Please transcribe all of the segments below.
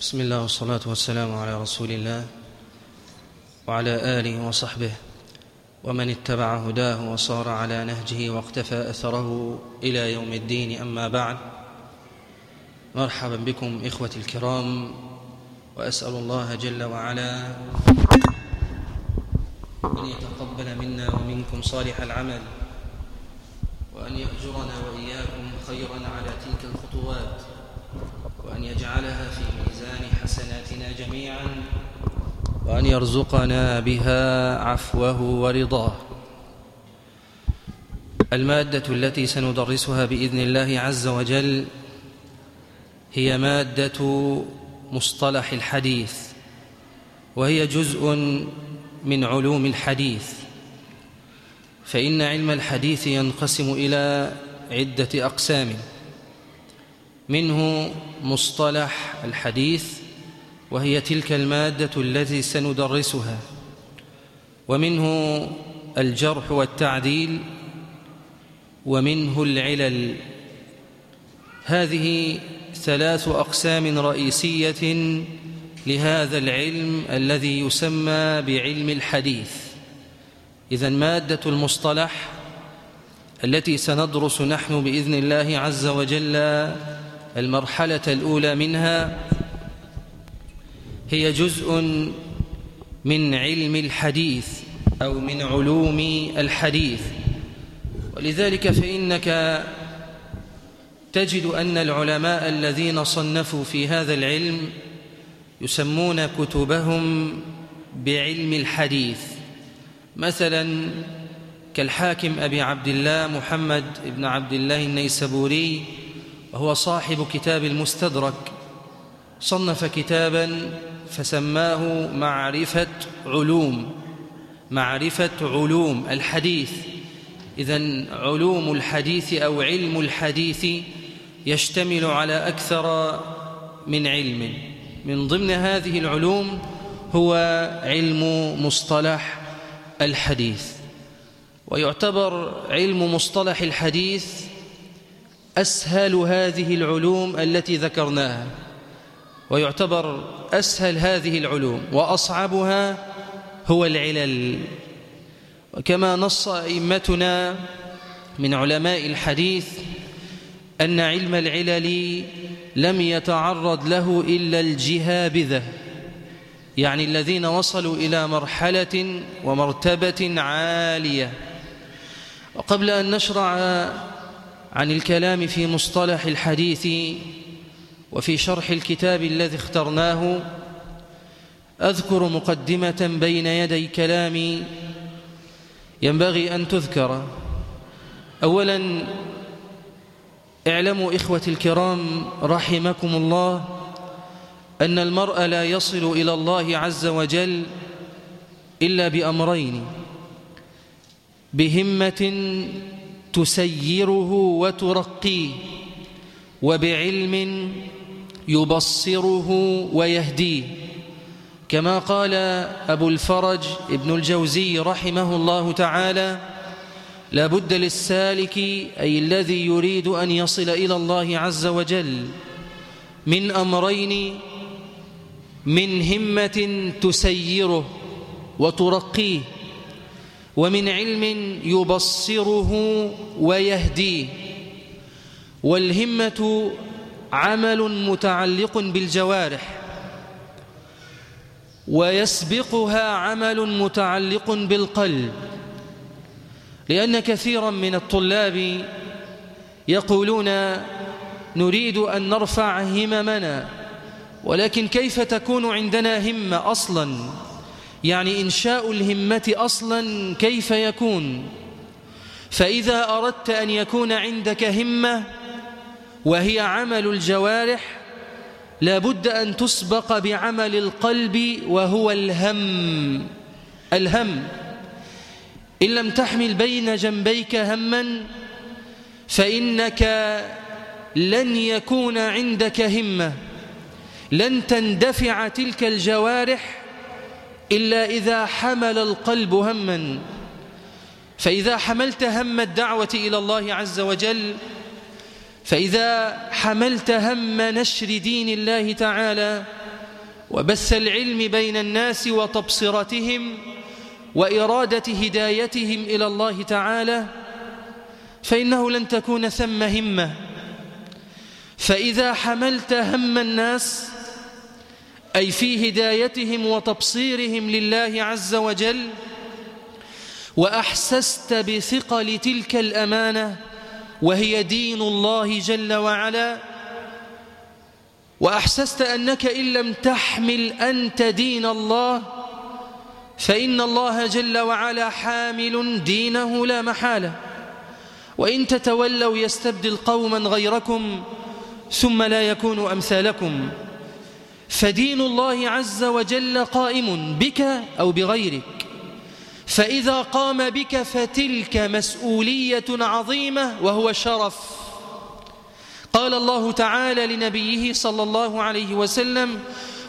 بسم الله والصلاة والسلام على رسول الله وعلى آله وصحبه ومن اتبع هداه وصار على نهجه واقتفى أثره إلى يوم الدين. أما بعد مرحبا بكم إخوتي الكرام وأسأل الله جل وعلا أن يتقبل منا ومنكم صالح العمل وأن يأجرنا وإياكم خيرا على تلك الخطوات. وأن يجعلها في ميزان حسناتنا جميعا وأن يرزقنا بها عفوه ورضاه. المادة التي سندرسها بإذن الله عز وجل هي مادة مصطلح الحديث وهي جزء من علوم الحديث. فإن علم الحديث ينقسم إلى عدة أقسام. منه مصطلح الحديث وهي تلك المادة التي سندرسها ومنه الجرح والتعديل ومنه العلل. هذه ثلاث أقسام رئيسية لهذا العلم الذي يسمى بعلم الحديث. إذا مادة المصطلح التي سندرس نحن بإذن الله عز وجل المرحلة الأولى منها هي جزء من علم الحديث أو من علوم الحديث. ولذلك فإنك تجد أن العلماء الذين صنفوا في هذا العلم يسمون كتبهم بعلم الحديث. مثلا كالحاكم أبي عبد الله محمد بن عبد الله النيسبوري وهو صاحب كتاب المستدرك. صنف كتابا فسماه معرفة علوم. معرفة علوم الحديث. إذا علوم الحديث أو علم الحديث يشتمل على أكثر من علم. من ضمن هذه العلوم هو علم مصطلح الحديث. ويعتبر علم مصطلح الحديث أسهل هذه العلوم التي ذكرناها ويعتبر أسهل هذه العلوم وأصعبها هو العلل. وكما نص أئمتنا من علماء الحديث أن علم العلل لم يتعرض له إلا الجهابذة يعني الذين وصلوا إلى مرحلة ومرتبة عالية. وقبل أن نشرع عن الكلام في مصطلح الحديث وفي شرح الكتاب الذي اخترناه أذكر مقدمة بين يدي كلامي ينبغي أن تذكر. أولا اعلموا إخوتي الكرام رحمكم الله أن المرء لا يصل إلى الله عز وجل إلا بأمرين بهمة تسيره وترقيه وبعلم يبصره ويهديه. كما قال أبو الفرج ابن الجوزي رحمه الله تعالى لا بد للسالك أي الذي يريد أن يصل إلى الله عز وجل من أمرين من همة تسيره وترقيه. ومن علم يبصره ويهديه. والهمة عمل متعلق بالجوارح. ويسبقها عمل متعلق بالقلب. لأن كثيرا من الطلاب يقولون نريد أن نرفع هممنا ولكن كيف تكون عندنا همة أصلا؟ يعني إنشاء الهمة أصلا كيف يكون؟ فإذا أردت أن يكون عندك همة وهي عمل الجوارح لابد أن تسبق بعمل القلب وهو الهم. الهم. إن لم تحمل بين جنبيك هما فإنك لن يكون عندك همة. لن تندفع تلك الجوارح إلا إذا حمل القلب هما. فإذا حملت هم الدعوة إلى الله عز وجل فإذا حملت هم نشر دين الله تعالى وبث العلم بين الناس وتبصرتهم وإرادة هدايتهم إلى الله تعالى فإنه لن تكون ثم همة. فإذا حملت هم الناس أي في هدايتهم وتبصيرهم لله عز وجل وأحسست بثقل تلك الأمانة وهي دين الله جل وعلا. وأحسست أنك إن لم تحمل أنت دين الله فإن الله جل وعلا حامل دينه لا محالة. وإن تتولوا يستبدل قوما غيركم ثم لا يكون أمثالكم. فدين الله عز وجل قائم بك أو بغيرك. فإذا قام بك فتلك مسؤولية عظيمة وهو شرف. قال الله تعالى لنبيه صلى الله عليه وسلم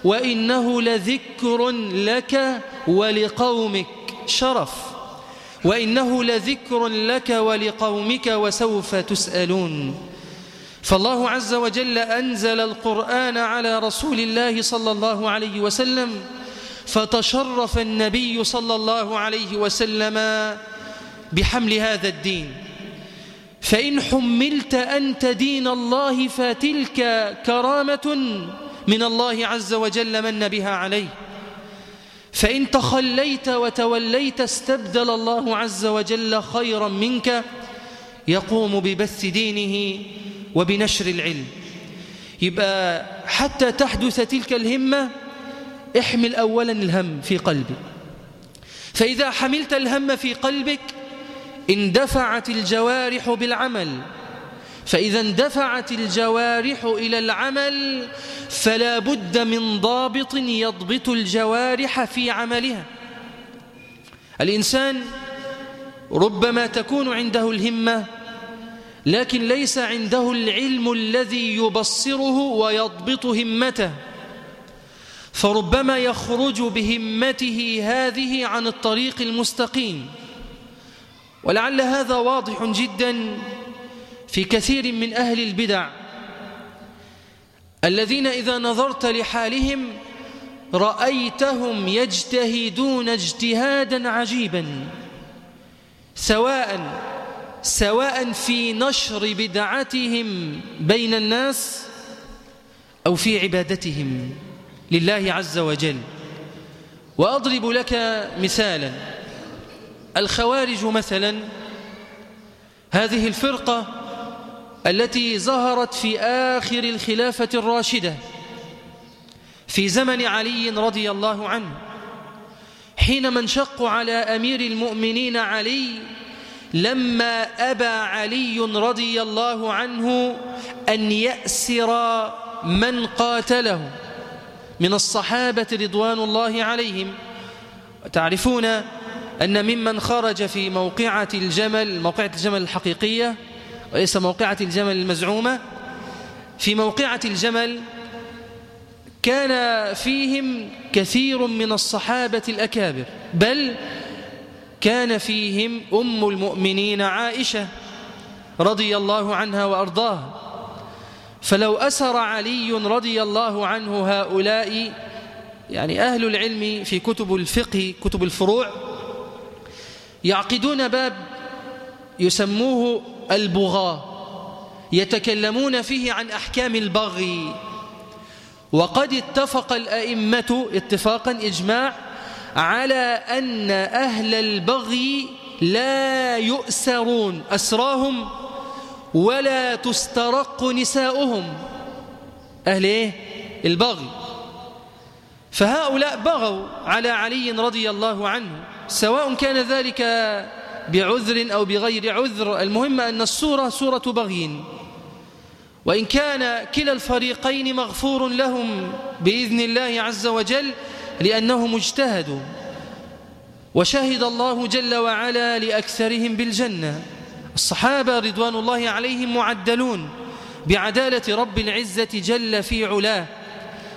وإنه لذكر لك ولقومك. شرف. وإنه لذكر لك ولقومك وسوف تسألون. فالله عز وجل أنزل القرآن على رسول الله صلى الله عليه وسلم فتشرف النبي صلى الله عليه وسلم بحمل هذا الدين. فإن حملت أنت دين الله فتلك كرامة من الله عز وجل من بها عليه. فإن تخليت وتوليت استبدل الله عز وجل خيرا منك يقوم ببث دينه وبنشر العلم. يبقى حتى تحدث تلك الهمة احمل أولا الهم في قلبك. فإذا حملت الهم في قلبك اندفعت الجوارح بالعمل. فإذا اندفعت الجوارح إلى العمل فلا بد من ضابط يضبط الجوارح في عملها. الإنسان ربما تكون عنده الهمة لكن ليس عنده العلم الذي يبصره ويضبط همته. فربما يخرج بهمته هذه عن الطريق المستقيم. ولعل هذا واضح جدا في كثير من أهل البدع. الذين إذا نظرت لحالهم رأيتهم يجتهدون اجتهادا عجيبا سواء سواء في نشر بدعتهم بين الناس أو في عبادتهم لله عز وجل. وأضرب لك مثالا. الخوارج مثلا. هذه الفرقة التي ظهرت في آخر الخلافة الراشدة. في زمن علي رضي الله عنه. حينما انشقوا على أمير المؤمنين علي لما أبى علي رضي الله عنه أن يأسر من قاتله من الصحابة رضوان الله عليهم. تعرفون أن ممن خرج في موقعة الجمل موقعة الجمل الحقيقية وليس موقعة الجمل المزعومة في موقعة الجمل كان فيهم كثير من الصحابة الأكابر بل كان فيهم أم المؤمنين عائشة رضي الله عنها وأرضاها فلو أسر علي رضي الله عنه هؤلاء يعني أهل العلم في كتب الفقه كتب الفروع يعقدون باب يسموه البغاء يتكلمون فيه عن أحكام البغي. وقد اتفق الأئمة اتفاقا إجماع على أن أهل البغي لا يؤسرون أسراهم ولا تسترق نساؤهم. أهل إيه؟ البغي. فهؤلاء بغوا على علي رضي الله عنه سواء كان ذلك بعذر أو بغير عذر. المهم أن الصورة صورة بغي. وإن كان كلا الفريقين مغفور لهم بإذن الله عز وجل لأنهم اجتهدوا وشهد الله جل وعلا لأكثرهم بالجنة. الصحابة رضوان الله عليهم معدلون بعدالة رب العزة جل في علاه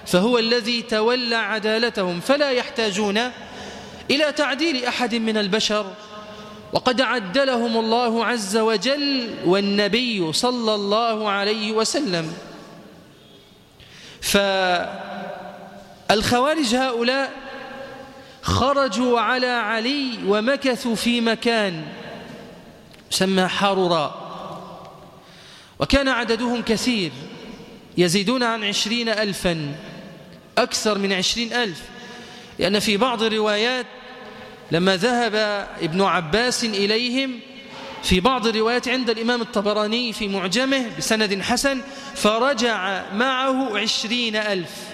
فهو الذي تولى عدالتهم فلا يحتاجون إلى تعديل أحد من البشر. وقد عدلهم الله عز وجل والنبي صلى الله عليه وسلم. فالصحابة الخوارج هؤلاء خرجوا على علي ومكثوا في مكان يسمى حرراء وكان عددهم كثير يزيدون عن عشرين ألفا أكثر من عشرين ألف. لأن في بعض الروايات لما ذهب ابن عباس إليهم في بعض الروايات عند الإمام الطبراني في معجمه بسند حسن فرجع معه عشرين ألف.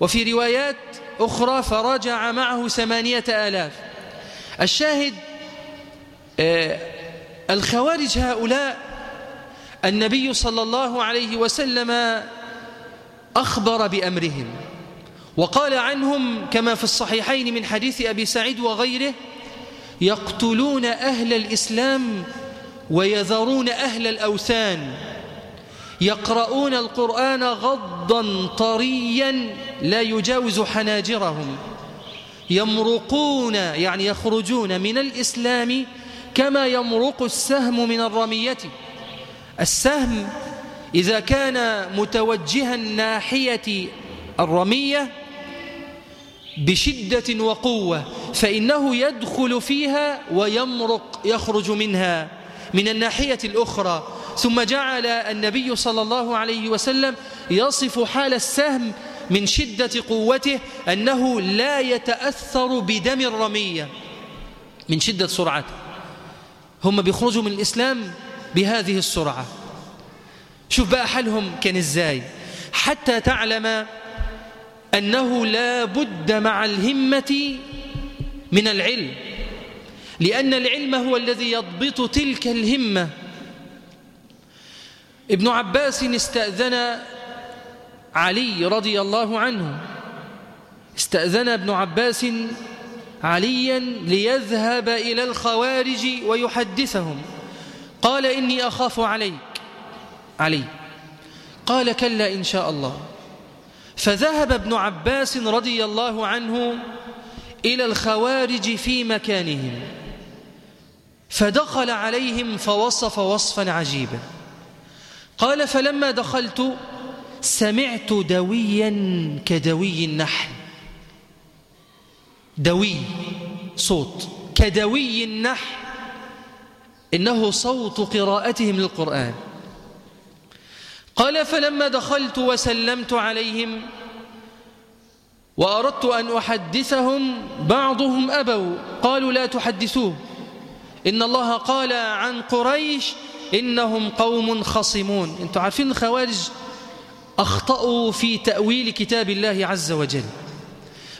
وفي روايات أخرى فرجع معه ثمانية آلاف. الشاهد آه، الخوارج هؤلاء النبي صلى الله عليه وسلم أخبر بأمرهم وقال عنهم كما في الصحيحين من حديث أبي سعيد وغيره يقتلون أهل الإسلام ويذرون أهل الأوثان. يقرؤون القرآن غضا طريا لا يجاوز حناجرهم. يمرقون يعني يخرجون من الإسلام كما يمرق السهم من الرمية. السهم إذا كان متوجها ناحية الرمية بشدة وقوة فإنه يدخل فيها ويمرق يخرج منها من الناحية الأخرى. ثم جعل النبي صلى الله عليه وسلم يصف حال السهم من شدة قوته أنه لا يتأثر بدم الرمية. من شدة سرعته هم بيخرجوا من الإسلام بهذه السرعة. شوف بقى حالهم كان إزاي. حتى تعلم أنه لا بد مع الهمة من العلم. لأن العلم هو الذي يضبط تلك الهمة. ابن عباس استأذن علي رضي الله عنه. استأذن ابن عباس عليا ليذهب إلى الخوارج ويحدثهم. قال إني أخاف عليك. علي. قال كلا إن شاء الله. فذهب ابن عباس رضي الله عنه إلى الخوارج في مكانهم. فدخل عليهم فوصف وصفا عجيبا. قال فلما دخلت سمعت دويا كدوي النحل. دوي صوت. كدوي النحل. إنه صوت قراءتهم للقرآن. قال فلما دخلت وسلمت عليهم وأردت أن أحدثهم بعضهم أبوا. قالوا لا تحدثوه. إن الله قال عن قريش إنهم قوم خصمون. أنتم عارفين الخوارج أخطأوا في تأويل كتاب الله عز وجل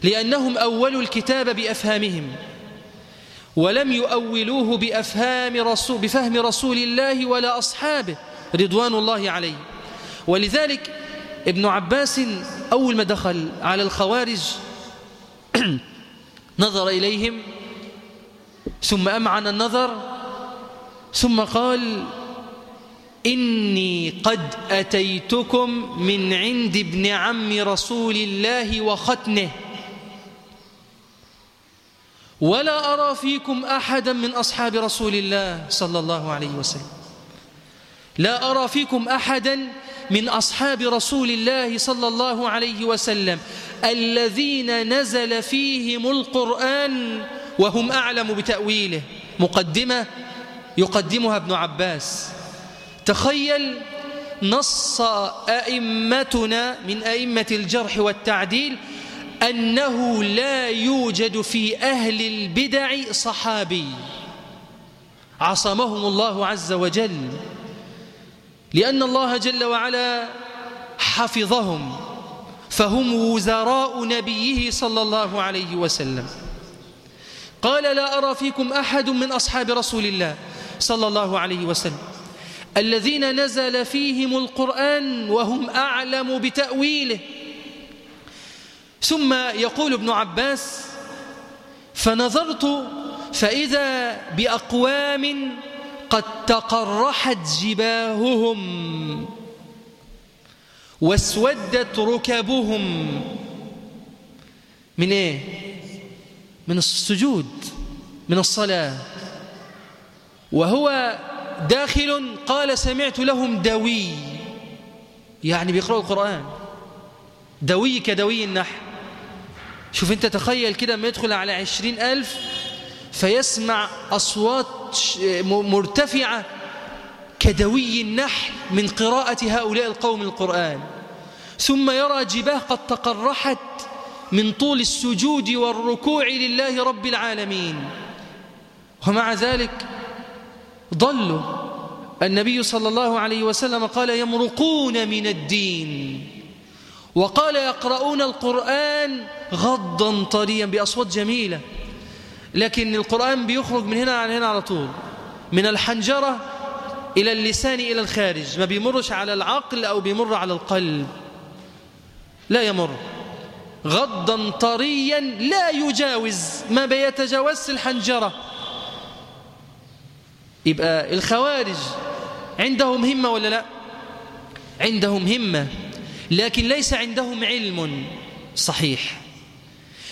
لأنهم أولوا الكتاب بأفهامهم ولم يؤولوه بأفهام رسول بفهم رسول الله ولا أصحابه رضوان الله عليه. ولذلك ابن عباس أول ما دخل على الخوارج نظر إليهم ثم أمعن النظر ثم قال إني قد أتيتكم من عند ابن عم رسول الله وختنه. ولا أرى فيكم أحدا من أصحاب رسول الله صلى الله عليه وسلم. لا أرى فيكم أحدا من أصحاب رسول الله صلى الله عليه وسلم الذين نزل فيهم القرآن وهم أعلم بتأويله. مقدمة يقدمها ابن عباس. تخيل نص أئمتنا من أئمة الجرح والتعديل أنه لا يوجد في أهل البدع صحابي. عصمهم الله عز وجل لأن الله جل وعلا حفظهم فهم وزراء نبيه صلى الله عليه وسلم. قال لا أرى فيكم أحد من أصحاب رسول الله صلى الله عليه وسلم. الذين نزل فيهم القرآن وهم أعلم بتأويله. ثم يقول ابن عباس فنظرت فإذا بأقوام قد تقرحت جباههم واسودت ركبهم. من إيه؟ من السجود من الصلاة. وهو داخل قال سمعت لهم دوي. يعني بيقرأوا القرآن. دوي كدوي النحل. شوف انت تخيل كده ما يدخل على عشرين ألف فيسمع أصوات مرتفعة كدوي النحل من قراءة هؤلاء القوم القرآن. ثم يرى جباه قد تقرحت من طول السجود والركوع لله رب العالمين. ومع ذلك ضلوا. النبي صلى الله عليه وسلم قال يمرقون من الدين. وقال يقرؤون القرآن غضا طريا بأصوات جميلة. لكن القرآن بيخرج من هنا على هنا على طول. من الحنجرة إلى اللسان إلى الخارج. ما بيمرش على العقل أو بيمر على القلب. لا يمر. غضا طريا لا يجاوز. ما بيتجاوز الحنجرة. يبقى الخوارج عندهم همة ولا لا؟ عندهم همة لكن ليس عندهم علم صحيح.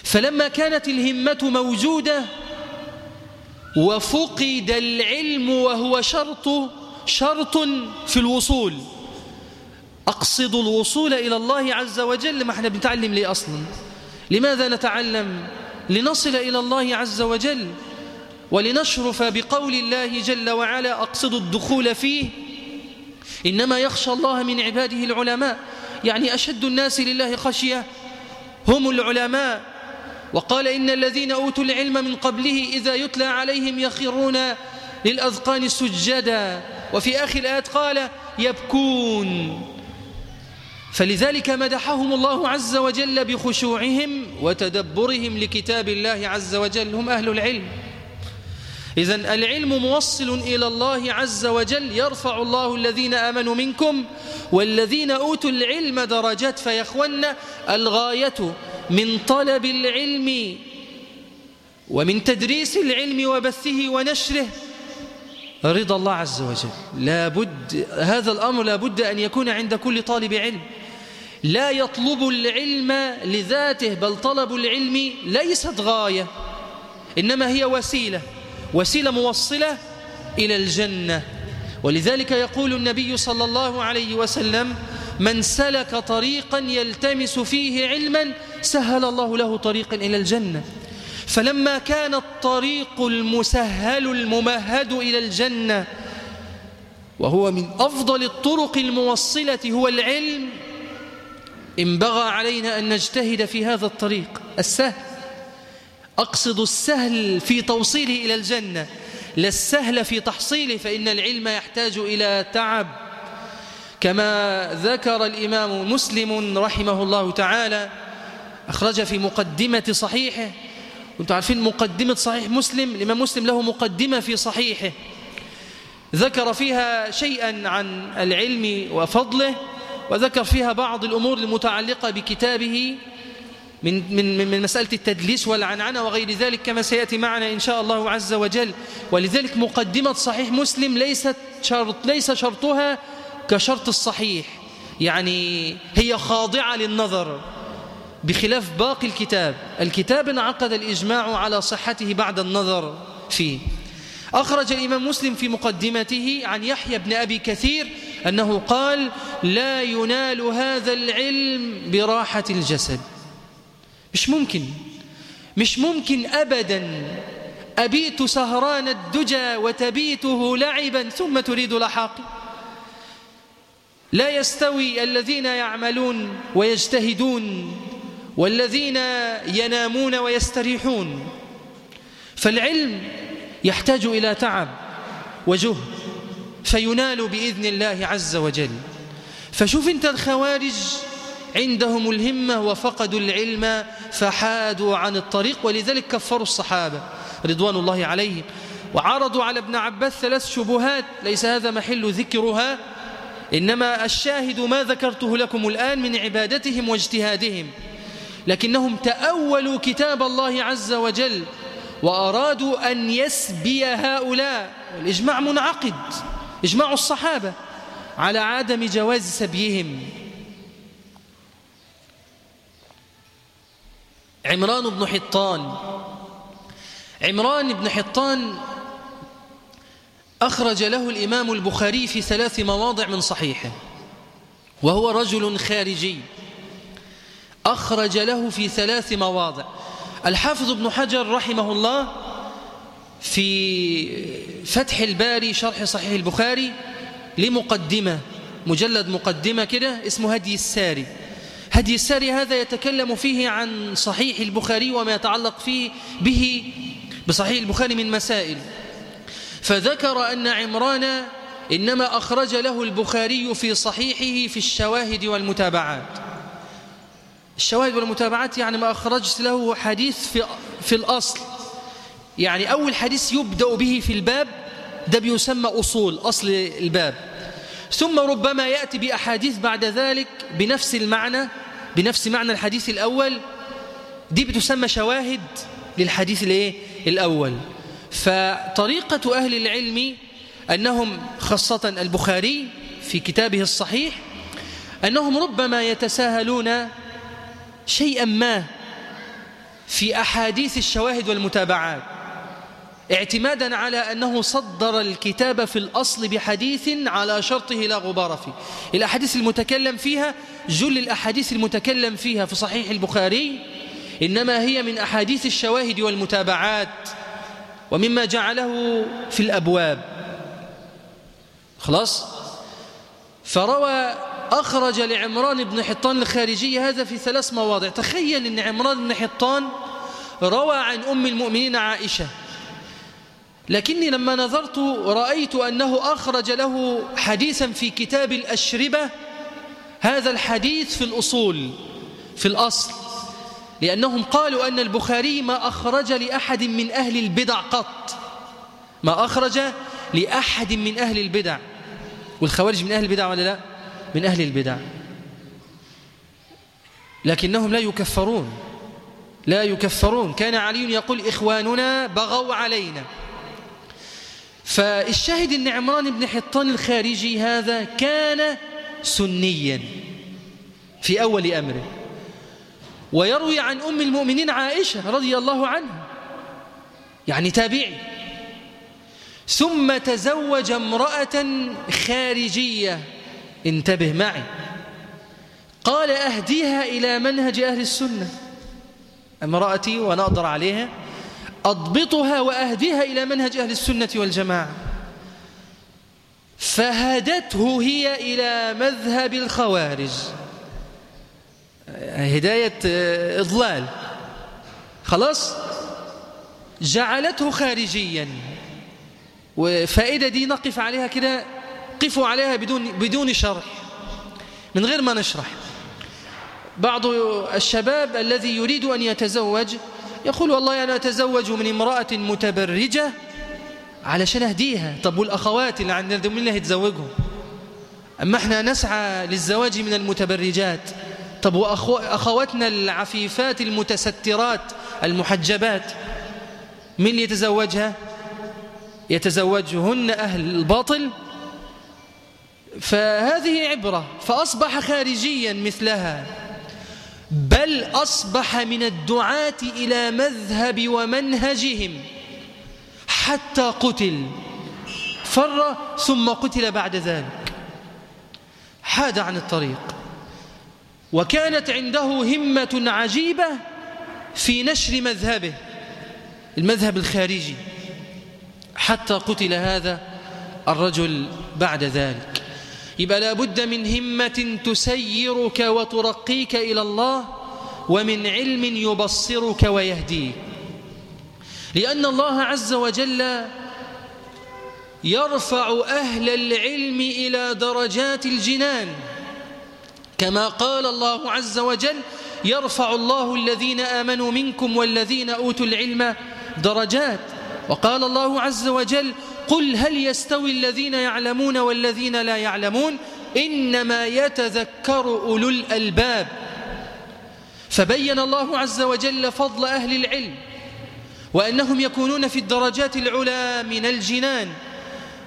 فلما كانت الهمة موجودة وفقد العلم وهو شرط شرط في الوصول. أقصد الوصول إلى الله عز وجل ما إحنا بنتعلم ليه أصلا؟ لماذا نتعلم؟ لنصل إلى الله عز وجل. ولنشرف بقول الله جل وعلا أقصد الدخول فيه. إنما يخشى الله من عباده العلماء. يعني أشد الناس لله خشية. هم العلماء. وقال إن الذين أوتوا العلم من قبله إذا يتلى عليهم يخرون للأذقان سجدا. وفي آخر الآيات قال يبكون. فلذلك مدحهم الله عز وجل بخشوعهم وتدبرهم لكتاب الله عز وجل. هم أهل العلم. إذا العلم موصل إلى الله عز وجل يرفع الله الذين آمنوا منكم والذين أوتوا العلم درجات فيخون الغاية من طلب العلم ومن تدريس العلم وبثه ونشره. رضا الله عز وجل. لا بد هذا الأمر لا بد أن يكون عند كل طالب علم. لا يطلب العلم لذاته بل طلب العلم ليست غاية إنما هي وسيلة. وسيلة موصلة إلى الجنة. ولذلك يقول النبي صلى الله عليه وسلم من سلك طريقا يلتمس فيه علما سهل الله له طريقا إلى الجنة. فلما كان الطريق المسهل الممهد إلى الجنة وهو من أفضل الطرق الموصلة هو العلم انبغى علينا أن نجتهد في هذا الطريق السهل. أقصد السهل في توصيله إلى الجنة لا السهل في تحصيله فإن العلم يحتاج إلى تعب. كما ذكر الإمام مسلم رحمه الله تعالى أخرج في مقدمة صحيحه. وأنتم عارفين مقدمة صحيح مسلم؟ الإمام مسلم له مقدمة في صحيحه. ذكر فيها شيئا عن العلم وفضله وذكر فيها بعض الأمور المتعلقة بكتابه من, من, من مسألة التدليس والعنعنة وغير ذلك كما سيأتي معنا إن شاء الله عز وجل. ولذلك مقدمة صحيح مسلم ليست شرط ليس شرطها كشرط الصحيح. يعني هي خاضعة للنظر بخلاف باقي الكتاب. الكتاب انعقد الإجماع على صحته بعد النظر فيه. أخرج الإمام مسلم في مقدمته عن يحيى بن أبي كثير أنه قال لا ينال هذا العلم براحة الجسد. مش ممكن. مش ممكن أبدا. أبيت سهران الدجى وتبيته لعبا ثم تريد لحاقي لا يستوي الذين يعملون ويجتهدون والذين ينامون ويستريحون. فالعلم يحتاج إلى تعب وجهد فينال بإذن الله عز وجل. فشوف أنت الخوارج عندهم الهمة وفقدوا العلم فحادوا عن الطريق ولذلك كفروا الصحابة رضوان الله عليهم. وعرضوا على ابن عباس ثلاث شبهات ليس هذا محل ذكرها إنما الشاهد ما ذكرته لكم الآن من عبادتهم واجتهادهم. لكنهم تأولوا كتاب الله عز وجل وأرادوا أن يسبي هؤلاء. والإجماع منعقد إجماع الصحابة على عدم جواز سبيهم. عمران بن حطان. عمران بن حطان أخرج له الإمام البخاري في ثلاث مواضع من صحيحه وهو رجل خارجي. أخرج له في ثلاث مواضع. الحافظ ابن حجر رحمه الله في فتح الباري شرح صحيح البخاري لمقدمة مجلد مقدمة كده اسمه هدي الساري. هدي الساري هذا يتكلم فيه عن صحيح البخاري وما يتعلق فيه به بصحيح البخاري من مسائل. فذكر أن عمران إنما أخرج له البخاري في صحيحه في الشواهد والمتابعات. الشواهد والمتابعات يعني ما أخرجت له حديث في, في الأصل. يعني أول حديث يبدأ به في الباب ده بيسمى أصول أصل الباب. ثم ربما يأتي بأحاديث بعد ذلك بنفس المعنى بنفس معنى الحديث الأول دي بتسمى شواهد للحديث الإيه؟ الأول. فطريقة أهل العلم أنهم خاصة البخاري في كتابه الصحيح أنهم ربما يتساهلون شيئا ما في أحاديث الشواهد والمتابعات اعتمادا على أنه صدر الكتاب في الأصل بحديث على شرطه لا غبار فيه. الأحاديث المتكلم فيها جل الأحاديث المتكلم فيها في صحيح البخاري إنما هي من أحاديث الشواهد والمتابعات ومما جعله في الأبواب. خلاص؟ فروى أخرج لعمران بن حطان الخارجي هذا في ثلاث مواضع. تخيل أن عمران بن حطان روى عن أم المؤمنين عائشة. لكني لما نظرت رأيت أنه أخرج له حديثا في كتاب الأشربة هذا الحديث في الأصول في الأصل لأنهم قالوا أن البخاري ما أخرج لأحد من أهل البدع قط. ما أخرج لأحد من أهل البدع. والخوارج من أهل البدع ولا لا؟ من أهل البدع. لكنهم لا يكفرون. لا يكفرون. كان علي يقول إخواننا بغوا علينا. فالشاهد أن عمران بن حطان الخارجي هذا كان سنيا في أول أمره. ويروي عن أم المؤمنين عائشة رضي الله عنها يعني تابعي. ثم تزوج امرأة خارجية. انتبه معي. قال أهديها إلى منهج أهل السنة. امرأتي ونقدر عليها أضبطها وأهديها إلى منهج أهل السنة والجماعة. فهدته هي إلى مذهب الخوارج. هداية إضلال. خلاص؟ جعلته خارجيا. وفائدة دي نقف عليها كده قفوا عليها بدون, بدون شرح من غير ما نشرح. بعض الشباب الذي يريد أن يتزوج يقول والله أنا أتزوج من امرأة متبرجة علشان أهديها. طب والأخوات اللي عندنا دول اللي أما إحنا نسعى للزواج من المتبرجات. طب وأخواتنا العفيفات المتسترات المحجبات من اللي يتزوجها؟ يتزوجهن أهل الباطل. فهذه عبرة. فأصبح خارجيا مثلها. بل أصبح من الدعاة إلى مذهب ومنهجهم. حتى قتل فر ثم قتل بعد ذلك. حاد عن الطريق. وكانت عنده همة عجيبة في نشر مذهبه المذهب الخارجي. حتى قتل هذا الرجل بعد ذلك. يبقى لابد من همة تسيرك وترقيك إلى الله ومن علم يبصرك ويهديك. لأن الله عز وجل يرفع أهل العلم إلى درجات الجنان. كما قال الله عز وجل يرفع الله الذين آمنوا منكم والذين أوتوا العلم درجات. وقال الله عز وجل قل هل يستوي الذين يعلمون والذين لا يعلمون؟ إنما يتذكر أولو الألباب. فبين الله عز وجل فضل أهل العلم. وأنهم يكونون في الدرجات العلى من الجنان.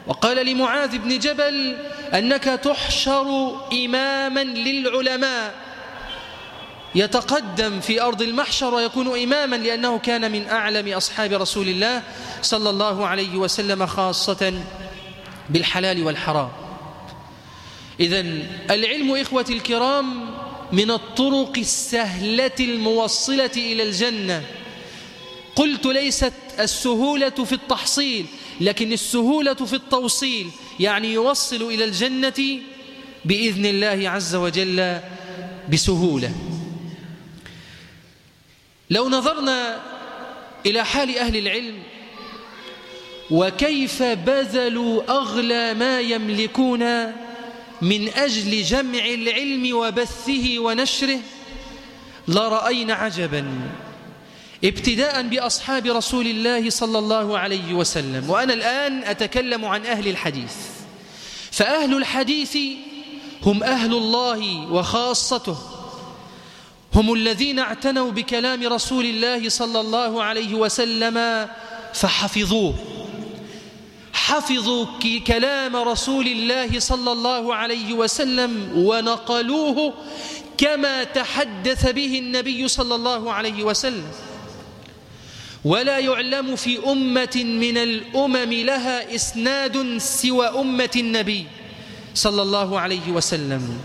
وقال لمعاذ بن جبل أنك تحشر إماما للعلماء. يتقدم في أرض المحشر ويكون إماما لأنه كان من أعلم أصحاب رسول الله صلى الله عليه وسلم خاصة بالحلال والحرام. إذا العلم إخوة الكرام من الطرق السهلة الموصلة إلى الجنة. قلت ليست السهولة في التحصيل لكن السهولة في التوصيل يعني يوصل إلى الجنة بإذن الله عز وجل بسهولة. لو نظرنا إلى حال أهل العلم وكيف بذلوا أغلى ما يملكون من أجل جمع العلم وبثه ونشره لرأينا عجبا. ابتداء بأصحاب رسول الله صلى الله عليه وسلم. وأنا الآن أتكلم عن أهل الحديث. فأهل الحديث هم أهل الله وخاصته. هم الذين اعتنوا بكلام رسول الله صلى الله عليه وسلم فحفظوه. حفظوا كلام رسول الله صلى الله عليه وسلم ونقلوه كما تحدث به النبي صلى الله عليه وسلم. ولا يعلم في أمة من الأمم لها إسناد سوى أمة النبي صلى الله عليه وسلم.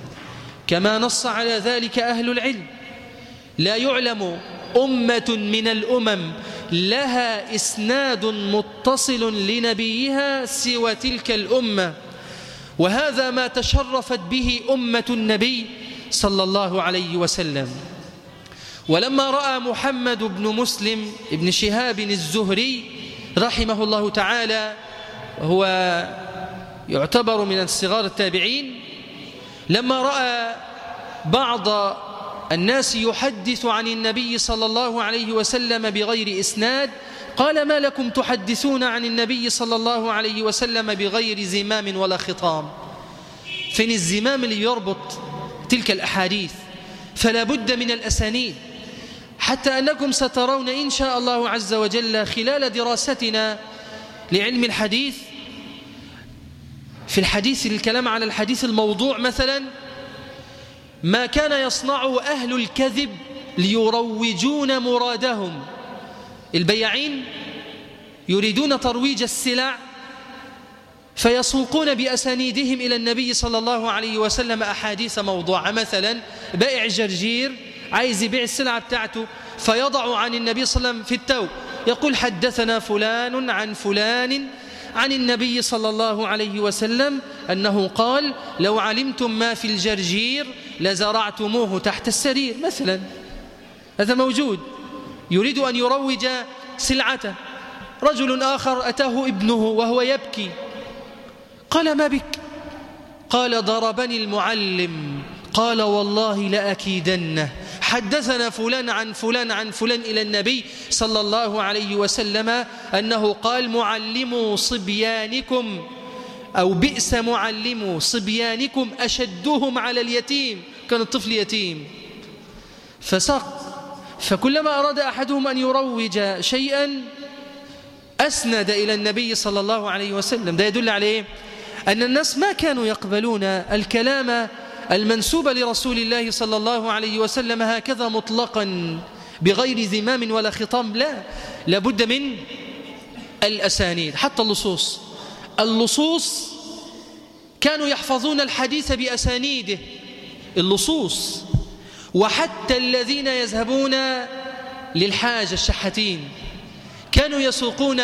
كما نص على ذلك أهل العلم. لا يعلم أمة من الأمم لها إسناد متصل لنبيها سوى تلك الأمة. وهذا ما تشرفت به أمة النبي صلى الله عليه وسلم. ولما رأى محمد بن مسلم بن شهاب الزهري رحمه الله تعالى وهو يعتبر من الصغار التابعين لما رأى بعض الناس يحدث عن النبي صلى الله عليه وسلم بغير إسناد قال ما لكم تحدثون عن النبي صلى الله عليه وسلم بغير زمام ولا خطام؟ فين الزمام اللي يربط تلك الأحاديث؟ فلا بد من الأسانيد. حتى أنكم سترون إن شاء الله عز وجل خلال دراستنا لعلم الحديث. في الحديث الكلام على الحديث الموضوع مثلا ما كان يصنعه أهل الكذب ليروجون مرادهم. البياعين يريدون ترويج السلع فيسوقون بأسانيدهم إلى النبي صلى الله عليه وسلم أحاديث موضوعة. مثلا بائع جرجير عايز يبيع السلعة بتاعته فيضع عن النبي صلى الله عليه وسلم في التو يقول حدثنا فلان عن فلان عن النبي صلى الله عليه وسلم أنه قال لو علمتم ما في الجرجير لزرعتموه تحت السرير مثلا. هذا موجود. يريد أن يروج سلعته. رجل آخر أتاه ابنه وهو يبكي. قال ما بك؟ قال ضربني المعلم. قال والله لأكيدنه. حدثنا فلان عن فلان عن فلان إلى النبي صلى الله عليه وسلم أنه قال معلموا صبيانكم أو بئس معلموا صبيانكم أشدهم على اليتيم كان الطفل يتيم فسق فكلما أراد أحدهم أن يروج شيئا أسند إلى النبي صلى الله عليه وسلم ده يدل عليه أن الناس ما كانوا يقبلون الكلام المنسوب لرسول الله صلى الله عليه وسلم هكذا مطلقا بغير ذمام ولا خطام لا لابد من الأسانيد حتى اللصوص. اللصوص كانوا يحفظون الحديث بأسانيده اللصوص. وحتى الذين يذهبون للحاجة الشحاتين كانوا يسوقون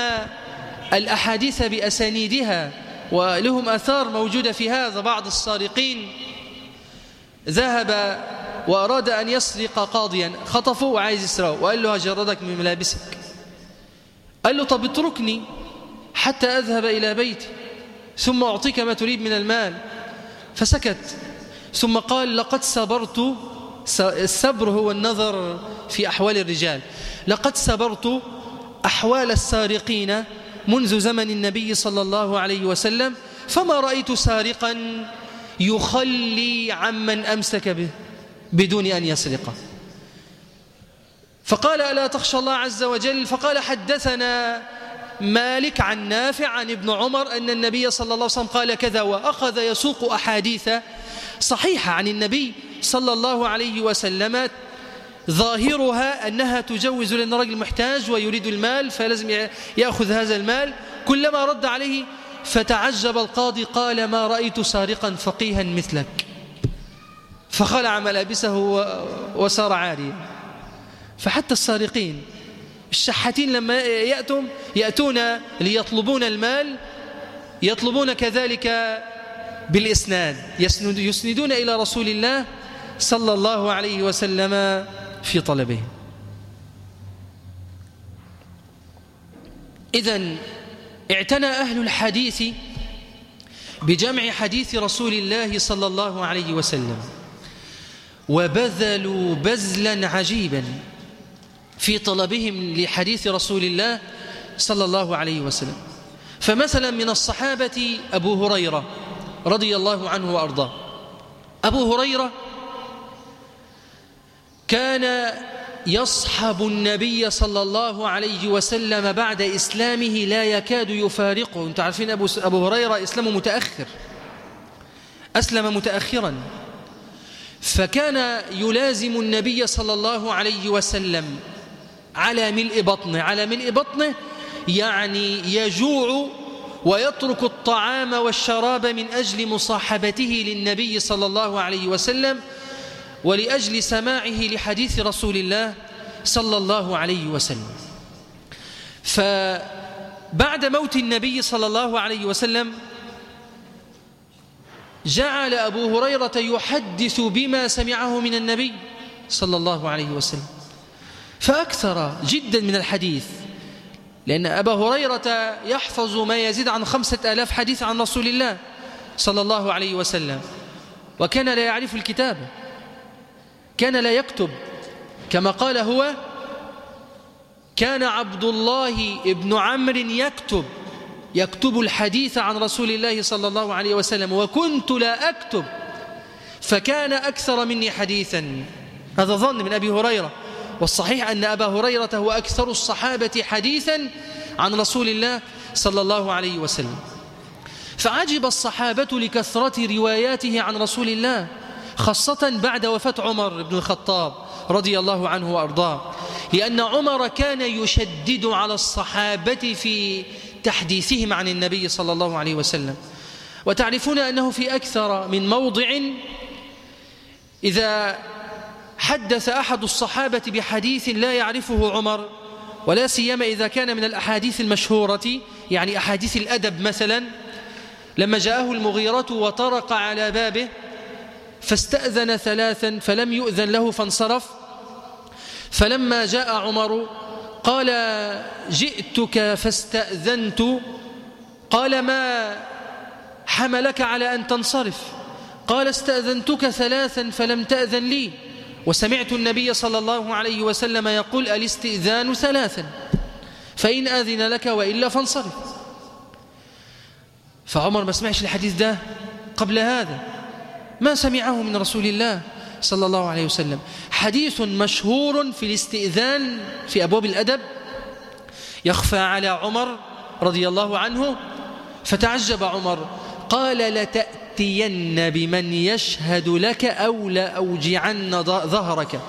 الأحاديث بأسانيدها ولهم أثار موجودة في هذا بعض السارقين. ذهب وأراد أن يسرق قاضيا. خطفه وعايز يسرقه. وقال له هجردك من ملابسك. قال له طب اتركني حتى أذهب إلى بيتي ثم أعطيك ما تريد من المال. فسكت. ثم قال لقد صبرت الصبر هو النظر في أحوال الرجال. لقد صبرت أحوال السارقين منذ زمن النبي صلى الله عليه وسلم فما رأيت سارقا. يخلي عمن أمسك به بدون أن يسرقه فقال ألا تخشى الله عز وجل؟ فقال حدثنا مالك عن نافع عن ابن عمر أن النبي صلى الله عليه وسلم قال كذا وأخذ يسوق أحاديث صحيحة عن النبي صلى الله عليه وسلم ظاهرها أنها تجوز لأن رجل محتاج ويريد المال فلازم يأخذ هذا المال. كلما رد عليه فتعجب القاضي قال ما رأيت سارقا فقيها مثلك. فخلع ملابسه وسار عاريا. فحتى السارقين الشحاتين لما يأتون يأتون ليطلبون المال يطلبون كذلك بالإسناد. يسندون إلى رسول الله صلى الله عليه وسلم في طلبه. إذن اعتنى أهل الحديث بجمع حديث رسول الله صلى الله عليه وسلم وبذلوا بذلا عجيبا في طلبهم لحديث رسول الله صلى الله عليه وسلم. فمثلا من الصحابة أبو هريرة رضي الله عنه وأرضاه. أبو هريرة كان يصحب النبي صلى الله عليه وسلم بعد إسلامه لا يكاد يفارقه. أنت عارفين أبو, أبو هريرة إسلامه متأخر. أسلم متأخرا. فكان يلازم النبي صلى الله عليه وسلم على ملء بطنه. على ملء بطنه يعني يجوع ويترك الطعام والشراب من أجل مصاحبته للنبي صلى الله عليه وسلم ولأجل سماعه لحديث رسول الله صلى الله عليه وسلم. فبعد موت النبي صلى الله عليه وسلم جعل أبو هريرة يحدث بما سمعه من النبي صلى الله عليه وسلم. فأكثر جدا من الحديث لأن أبا هريرة يحفظ ما يزيد عن خمسة آلاف حديث عن رسول الله صلى الله عليه وسلم وكان لا يعرف الكتابة كان لا يكتب كما قال هو كان عبد الله ابن عمرو يكتب يكتب الحديث عن رسول الله صلى الله عليه وسلم وكنت لا أكتب فكان أكثر مني حديثا. هذا ظن من أبي هريرة والصحيح أن أبا هريرة هو أكثر الصحابة حديثا عن رسول الله صلى الله عليه وسلم. فعجب الصحابة لكثرة رواياته عن رسول الله خاصة بعد وفاة عمر بن الخطاب رضي الله عنه وأرضاه لأن عمر كان يشدد على الصحابة في تحديثهم عن النبي صلى الله عليه وسلم. وتعرفون أنه في أكثر من موضع إذا حدث أحد الصحابة بحديث لا يعرفه عمر ولا سيما إذا كان من الأحاديث المشهورة يعني أحاديث الأدب مثلا لما جاءه المغيرة وطرق على بابه فاستأذن ثلاثا فلم يؤذن له فانصرف. فلما جاء عمر قال جئتك فاستأذنت. قال ما حملك على أن تنصرف؟ قال استأذنتك ثلاثا فلم تأذن لي. وسمعت النبي صلى الله عليه وسلم يقول الاستئذان ثلاثا فإن آذن لك وإلا فانصرف. فعمر ما سمعش الحديث ده قبل هذا. ما سمعه من رسول الله صلى الله عليه وسلم. حديث مشهور في الاستئذان في أبواب الأدب يخفى على عمر رضي الله عنه فتعجب عمر قال لتأتين بمن يشهد لك أو لأوجعن ظهرك.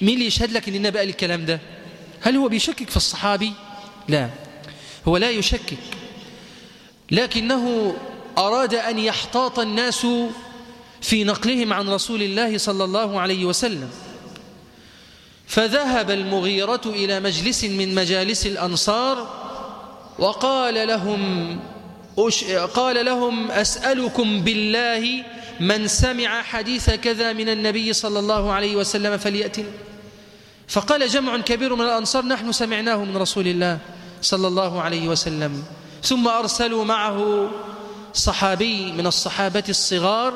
مين اللي يشهد لك إن النبي قال الكلام ده؟ هل هو بيشكك في الصحابي؟ لا. هو لا يشكك. لكنه أراد أن يحتاط الناس في نقلهم عن رسول الله صلى الله عليه وسلم. فذهب المغيرة إلى مجلس من مجالس الأنصار وقال لهم قال لهم أسألكم بالله من سمع حديث كذا من النبي صلى الله عليه وسلم فليأتنا فقال جمع كبير من الأنصار نحن سمعناه من رسول الله صلى الله عليه وسلم. ثم أرسلوا معه صحابي من الصحابة الصغار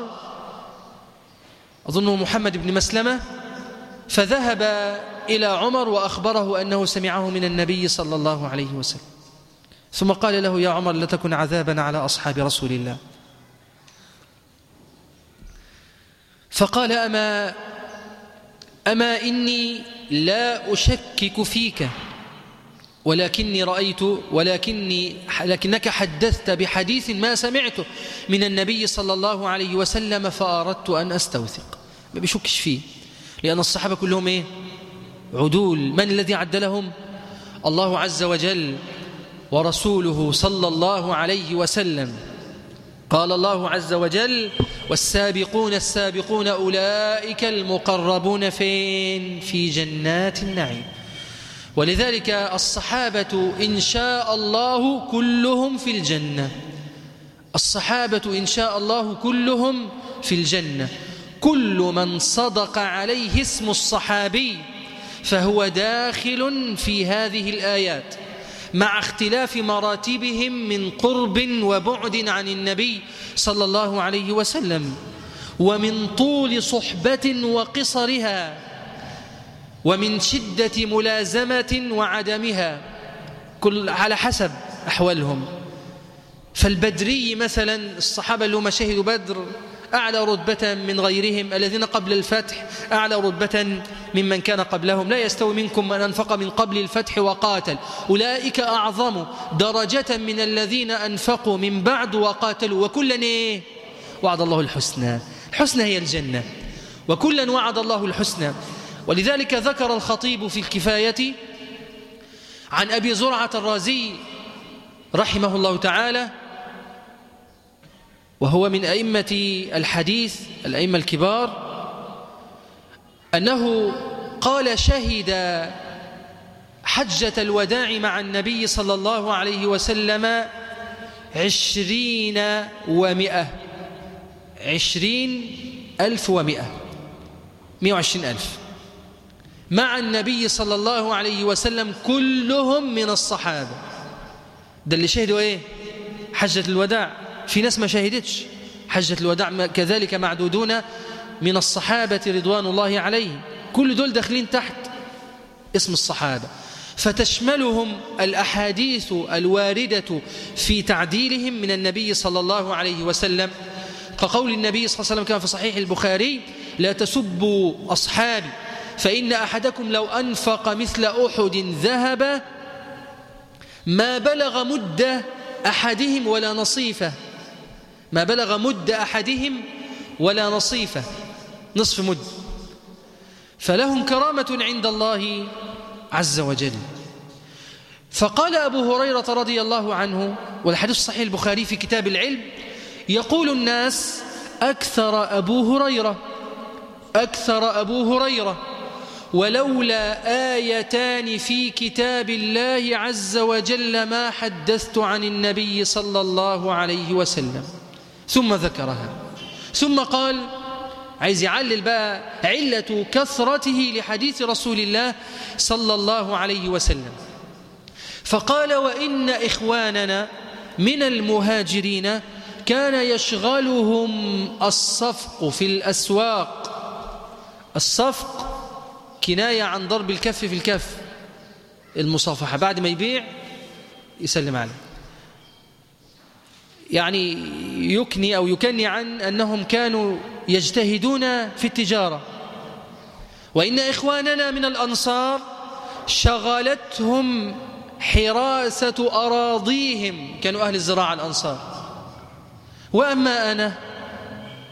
أظنه محمد بن مسلمة فذهب إلى عمر وأخبره أنه سمعه من النبي صلى الله عليه وسلم. ثم قال له يا عمر لتكن عذابا على أصحاب رسول الله. فقال أما أما إني لا أشكك فيك. ولكني رأيت ولكني لكنك حدثت بحديث ما سمعته من النبي صلى الله عليه وسلم فأردت أن أستوثق. ما بيشكش فيه. لأن الصحابة كلهم إيه؟ عدول. من الذي عد لهم الله عز وجل ورسوله صلى الله عليه وسلم. قال الله عز وجل والسابقون السابقون أولئك المقربون فين؟ في جنات النعيم. ولذلك الصحابة إن شاء الله كلهم في الجنة. الصحابة إن شاء الله كلهم في الجنة. كل من صدق عليه اسم الصحابي فهو داخل في هذه الآيات مع اختلاف مراتبهم من قرب وبعد عن النبي صلى الله عليه وسلم ومن طول صحبة وقصرها ومن شدة ملازمة وعدمها. كل على حسب أحوالهم. فالبدري مثلا الصحابة اللي هم شهدوا بدر أعلى رتبة من غيرهم الذين قبل الفتح أعلى رتبة ممن كان قبلهم. لا يستوي منكم من أنفق من قبل الفتح وقاتل. أولئك أعظم درجة من الذين أنفقوا من بعد وقاتلوا. وكلا إيه؟ وعد الله الحسنى. الحسنى هي الجنة. وكلا وعد الله الحسنى. ولذلك ذكر الخطيب في الكفاية عن أبي زرعة الرازي رحمه الله تعالى وهو من أئمة الحديث الأئمة الكبار أنه قال شهد حجة الوداع مع النبي صلى الله عليه وسلم عشرين ومئة عشرين ألف ومئة مئة وعشرين ألف. مع النبي صلى الله عليه وسلم كلهم من الصحابة. ده اللي شهدوا إيه؟ حجة الوداع. في ناس ما شهدتش. حجة الوداع كذلك معدودون من الصحابة رضوان الله عليهم. كل دول داخلين تحت اسم الصحابة. فتشملهم الأحاديث الواردة في تعديلهم من النبي صلى الله عليه وسلم. كقول النبي صلى الله عليه وسلم كان في صحيح البخاري لا تسبوا أصحابي. فإن أحدكم لو أنفق مثل أحد ذهب ما بلغ مد أحدهم ولا نصيفة. ما بلغ مد أحدهم ولا نصيفة. نصف مد. فلهم كرامة عند الله عز وجل. فقال أبو هريرة رضي الله عنه والحديث صحيح البخاري في كتاب العلم يقول الناس أكثر أبو هريرة. أكثر أبو هريرة. ولولا آيتان في كتاب الله عز وجل ما حدثت عن النبي صلى الله عليه وسلم. ثم ذكرها. ثم قال عايز يعلل بقى علة كثرته لحديث رسول الله صلى الله عليه وسلم. فقال وإن إخواننا من المهاجرين كان يشغلهم الصفق في الأسواق. الصفق كناية عن ضرب الكف في الكف. المصافحة. بعد ما يبيع يسلم عليه. يعني يكني أو يكني عن أنهم كانوا يجتهدون في التجارة. وإن إخواننا من الأنصار شغلتهم حراسة أراضيهم. كانوا أهل الزراعة الأنصار. وأما أنا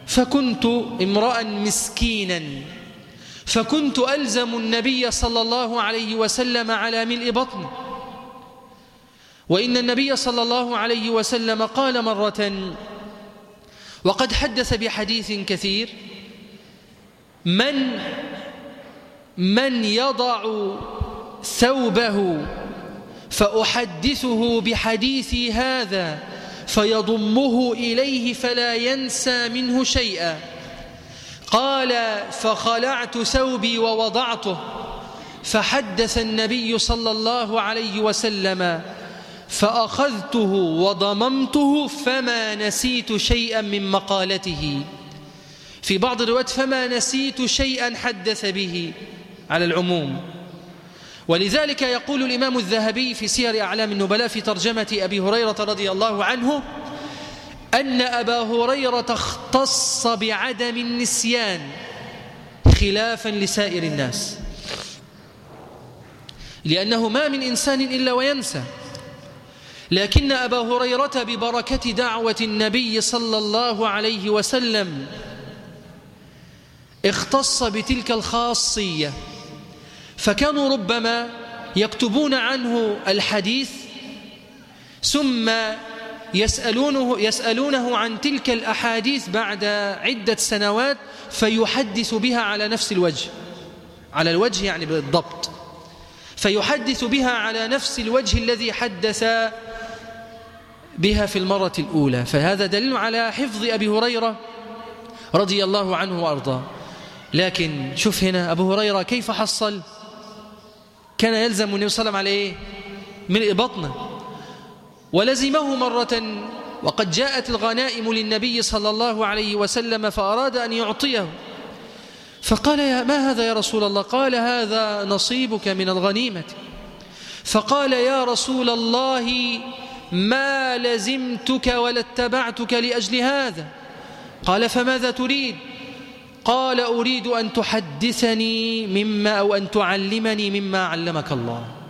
فكنت امرأ مسكينا. فكنت ألزم النبي صلى الله عليه وسلم على ملء بطن. وإن النبي صلى الله عليه وسلم قال مرة وقد حدث بحديث كثير من من يضع ثوبه فأحدثه بحديثي هذا فيضمه إليه فلا ينسى منه شيئا. قال فخلعت ثوبي ووضعته فحدث النبي صلى الله عليه وسلم فأخذته وضممته فما نسيت شيئا من مقالته. في بعض الروايات فما نسيت شيئا حدث به على العموم. ولذلك يقول الإمام الذهبي في سير أعلام النبلاء في ترجمة أبي هريرة رضي الله عنه أن أبا هريرة اختص بعدم النسيان خلافا لسائر الناس. لأنه ما من إنسان إلا وينسى. لكن أبا هريرة ببركة دعوة النبي صلى الله عليه وسلم اختص بتلك الخاصية. فكانوا ربما يكتبون عنه الحديث ثم يسألونه, يسألونه عن تلك الأحاديث بعد عدة سنوات فيحدث بها على نفس الوجه. على الوجه يعني بالضبط. فيحدث بها على نفس الوجه الذي حدث بها في المرة الأولى. فهذا دليل على حفظ أبي هريرة رضي الله عنه وأرضاه. لكن شوف هنا أبو هريرة كيف حصل؟ كان يلزم النبي صلى الله عليه وسلم على إيه ملء بطنه ولزمه مرة وقد جاءت الغنائم للنبي صلى الله عليه وسلم فأراد أن يعطيه. فقال يا ما هذا يا رسول الله؟ قال هذا نصيبك من الغنيمة. فقال يا رسول الله ما لزمتك ولا اتبعتك لأجل هذا. قال فماذا تريد؟ قال أريد أن تحدثني مما أو أن تعلمني مما علمك الله.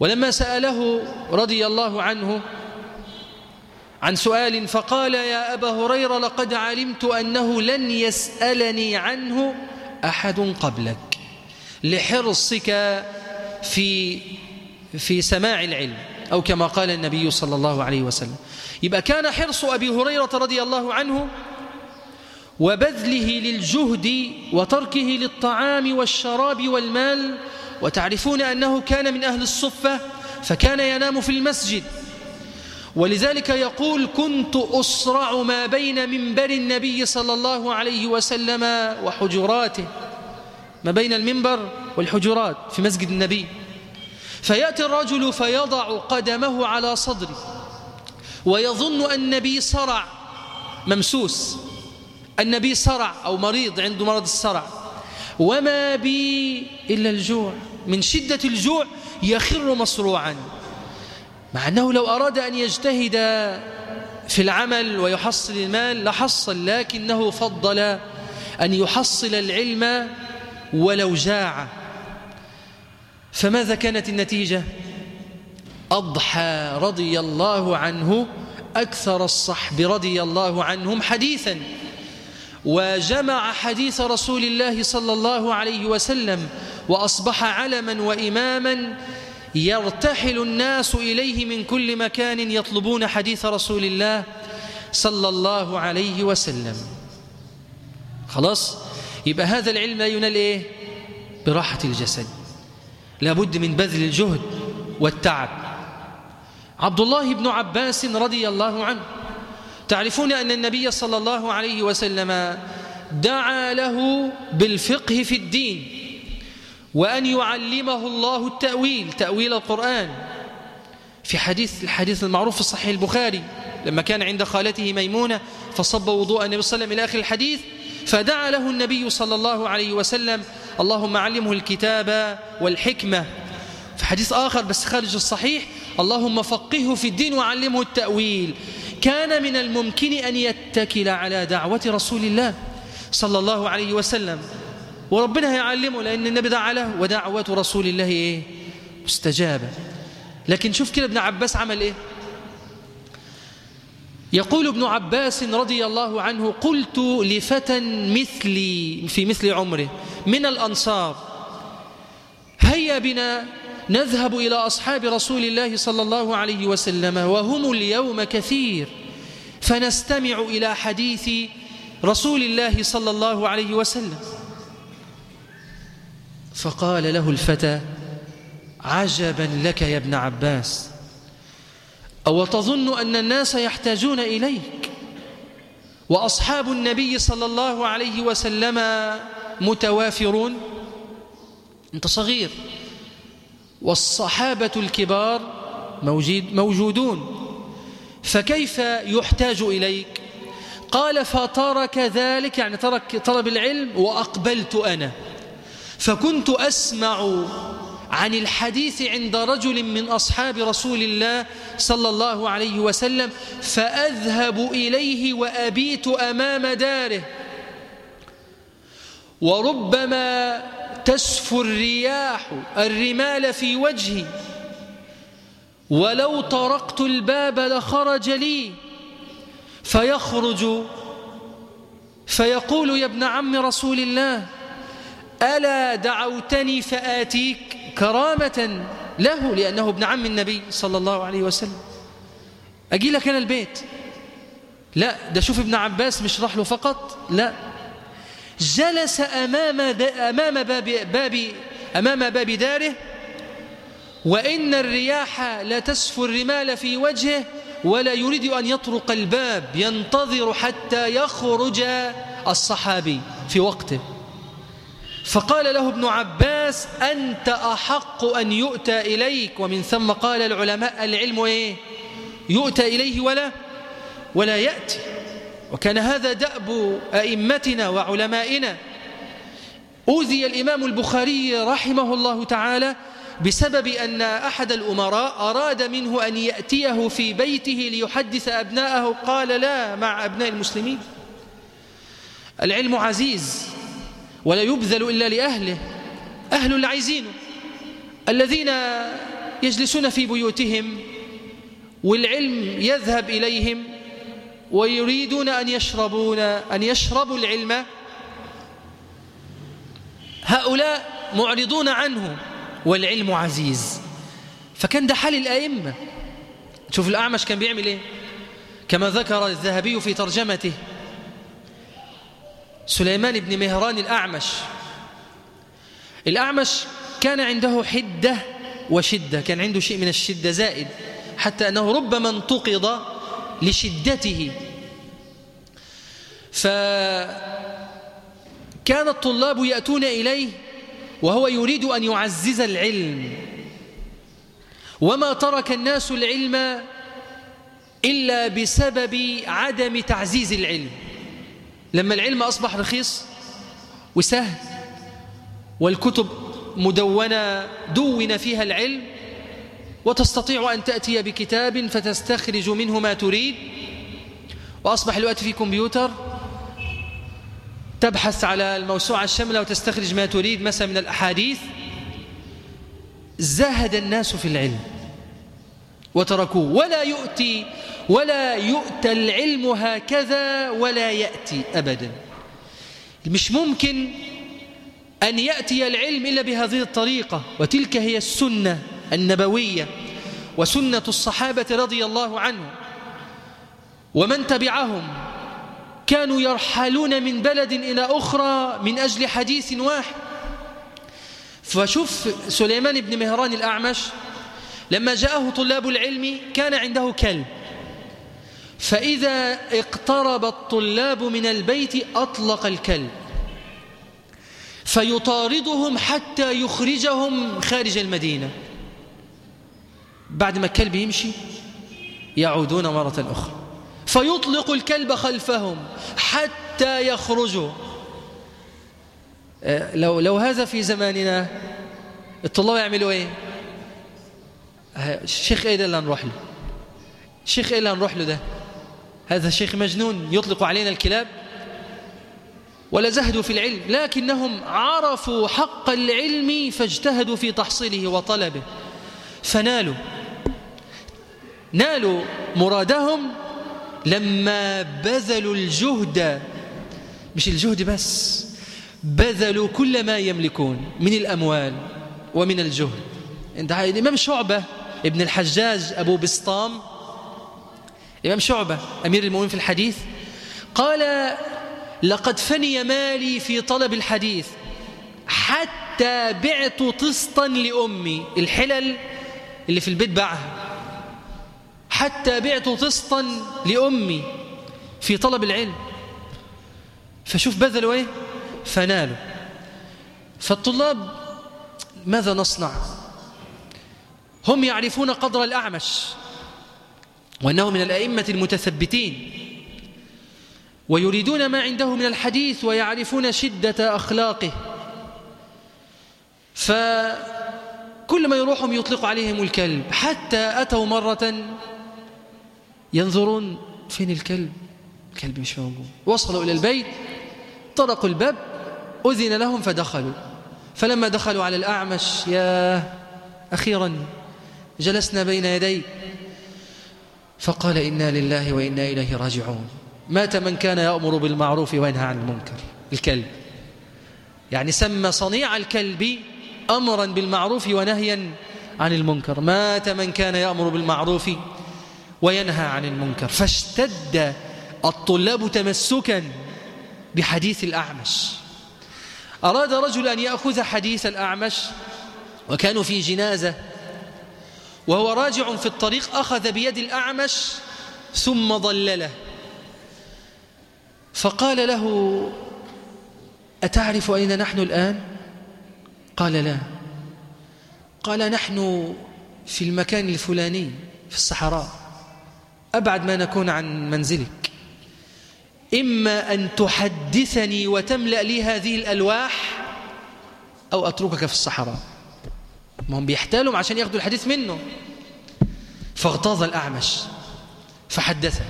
ولما سأله رضي الله عنه عن سؤال فقال يا أبا هريرة لقد علمت أنه لن يسألني عنه أحد قبلك لحرصك في في سماع العلم. أو كما قال النبي صلى الله عليه وسلم. يبقى كان حرص أبي هريرة رضي الله عنه وبذله للجهد وتركه للطعام والشراب والمال وتعرفون أنه كان من أهل الصفة فكان ينام في المسجد. ولذلك يقول كنت أسرع ما بين منبر النبي صلى الله عليه وسلم وحجراته. ما بين المنبر والحجرات في مسجد النبي. فيأتي الرجل فيضع قدمه على صدره ويظن النبي صرع ممسوس. النبي صرع أو مريض عنده مرض الصرع. وما بي إلا الجوع. من شدة الجوع يخر مصروعا. مع أنه لو أراد أن يجتهد في العمل ويحصل المال لحصل لكنه فضل أن يحصل العلم ولو جاع. فماذا كانت النتيجة؟ أضحى رضي الله عنه أكثر الصحب رضي الله عنهم حديثا. وجمع حديث رسول الله صلى الله عليه وسلم وأصبح علما وإماما يرتحل الناس إليه من كل مكان يطلبون حديث رسول الله صلى الله عليه وسلم. خلاص؟ يبقى هذا العلم لا ينال إيه؟ براحة الجسد. لابد من بذل الجهد والتعب. عبد الله بن عباس رضي الله عنه. تعرفون أن النبي صلى الله عليه وسلم دعا له بالفقه في الدين. وأن يعلمه الله التأويل تأويل القرآن. في حديث الحديث المعروف في صحيح البخاري لما كان عند خالته ميمونة فصب وضوء النبي صلى الله عليه وسلم إلى آخر الحديث فدعا له النبي صلى الله عليه وسلم اللهم علمه الكتاب والحكمة. في حديث آخر بس خارج الصحيح اللهم فقهه في الدين وعلمه التأويل. كان من الممكن أن يتكل على دعوة رسول الله صلى الله عليه وسلم. وربنا هيعلمه لأن النبي دعا له ودعوة رسول الله إيه؟ مستجابة. لكن شوف كده ابن عباس عمل إيه؟ يقول ابن عباس رضي الله عنه قلت لفتى مثلي في مثل عمره من الأنصار هيا بنا نذهب إلى أصحاب رسول الله صلى الله عليه وسلم وهم اليوم كثير فنستمع إلى حديث رسول الله صلى الله عليه وسلم. فقال له الفتى عجبا لك يا ابن عباس أو تظن أن الناس يحتاجون إليك؟ وأصحاب النبي صلى الله عليه وسلم متوافرون؟ أنت صغير. والصحابة الكبار موجود موجودون. فكيف يحتاج إليك؟ قال فترك ذلك يعني ترك طلب العلم وأقبلت أنا. فكنت أسمع عن الحديث عند رجل من أصحاب رسول الله صلى الله عليه وسلم فأذهب إليه وأبيت أمام داره. وربما تسفو الرياح الرمال في وجهي. ولو طرقت الباب لخرج لي. فيخرج فيقول يا ابن عم رسول الله ألا دعوتني فآتيك كرامة له لأنه ابن عم النبي صلى الله عليه وسلم. أجي لك أنا البيت. لا ده شوف ابن عباس مش راح له فقط. لا. جلس أمام, أمام باب, باب أمام باب داره. وإن الرياح لا تسفو الرمال في وجهه ولا يريد أن يطرق الباب ينتظر حتى يخرج الصحابي في وقته. فقال له ابن عباس أنت أحق أن يؤتى إليك. ومن ثم قال العلماء العلم إيه؟ يؤتى إليه ولا ولا يأتي. وكان هذا دأب أئمتنا وعلمائنا. أوذي الإمام البخاري رحمه الله تعالى بسبب أن أحد الأمراء أراد منه أن يأتيه في بيته ليحدث أبناءه. قال لا مع أبناء المسلمين. العلم عزيز. ولا يبذل إلا لأهله. أهل العايزين الذين يجلسون في بيوتهم والعلم يذهب إليهم ويريدون أن يشربون أن يشربوا العلم. هؤلاء معرضون عنه والعلم عزيز. فكان ده حال الأئمة. شوف الأعمش كان بيعمل إيه؟ كما ذكر الذهبي في ترجمته. سليمان بن مهران الأعمش. الأعمش كان عنده حدة وشدة كان عنده شيء من الشدة زائد حتى أنه ربما انتقض لشدته. فكان الطلاب يأتون إليه وهو يريد أن يعزز العلم. وما ترك الناس العلم إلا بسبب عدم تعزيز العلم. لما العلم أصبح رخيص وسهل والكتب مدونة دون فيها العلم وتستطيع أن تأتي بكتاب فتستخرج منه ما تريد وأصبح الوقت في كمبيوتر تبحث على الموسوعة الشاملة وتستخرج ما تريد مثلا من الأحاديث زهد الناس في العلم وتركوه. ولا يؤتي ولا يؤتى العلم هكذا ولا يأتي أبدا. مش ممكن أن يأتي العلم إلا بهذه الطريقة. وتلك هي السنة النبوية وسنة الصحابة رضي الله عنهم. ومن تبعهم كانوا يرحلون من بلد إلى أخرى من أجل حديث واحد. فشوف سليمان بن مهران الأعمش لما جاءه طلاب العلم كان عنده كلب. فإذا اقترب الطلاب من البيت أطلق الكلب. فيطاردهم حتى يخرجهم خارج المدينة. بعد ما الكلب يمشي يعودون مرة أخرى. فيطلق الكلب خلفهم حتى يخرجوا. آه، لو, لو هذا في زماننا الطلاب يعملوا إيه؟ الشيخ إيه ده اللي هنروح له. الشيخ إيه اللي هنروح له ده. هذا شيخ مجنون يطلق علينا الكلاب. ولا زهدوا في العلم لكنهم عرفوا حق العلم فاجتهدوا في تحصيله وطلبه. فنالوا. نالوا مرادهم لما بذلوا الجهد. مش الجهد بس بذلوا كل ما يملكون من الأموال ومن الجهد. عند الإمام شعبة ابن الحجاج أبو بسطام. الإمام شعبة أمير المؤمنين في الحديث قال لقد فني مالي في طلب الحديث حتى بعت طسطا لأمي. الحلل اللي في البيت باعها. حتى بعت طسطا لأمي في طلب العلم. فشوف بذلوا إيه؟ فنالوا. فالطلاب ماذا نصنع؟ هم يعرفون قدر الأعمش وأنه من الأئمة المتثبتين ويريدون ما عنده من الحديث ويعرفون شدة أخلاقه. فكل ما يروحهم يطلق عليهم الكلب. حتى أتوا مرة ينظرون فين الكلب؟ الكلب مش موجود. وصلوا إلى البيت طرقوا الباب أذن لهم فدخلوا. فلما دخلوا على الأعمش يا أخيرا جلسنا بين يدي فقال إنا لله وإنا إليه راجعون. مات من كان يأمر بالمعروف وينهى عن المنكر الكلب. يعني سمى صنيع الكلب أمرا بالمعروف ونهيا عن المنكر. مات من كان يأمر بالمعروف وينهى عن المنكر. فاشتد الطلاب تمسكا بحديث الأعمش. أراد رجل أن يأخذ حديث الأعمش وكانوا في جنازة. وهو راجع في الطريق أخذ بيد الأعمش ثم ضلله فقال له أتعرف أين نحن الآن؟ قال لا. قال نحن في المكان الفلاني في الصحراء. أبعد ما نكون عن منزلك. إما أن تحدثني وتملأ لي هذه الألواح أو أتركك في الصحراء. ما هم بيحتالهم عشان ياخدوا الحديث منه. فاغتاظ الأعمش فحدثه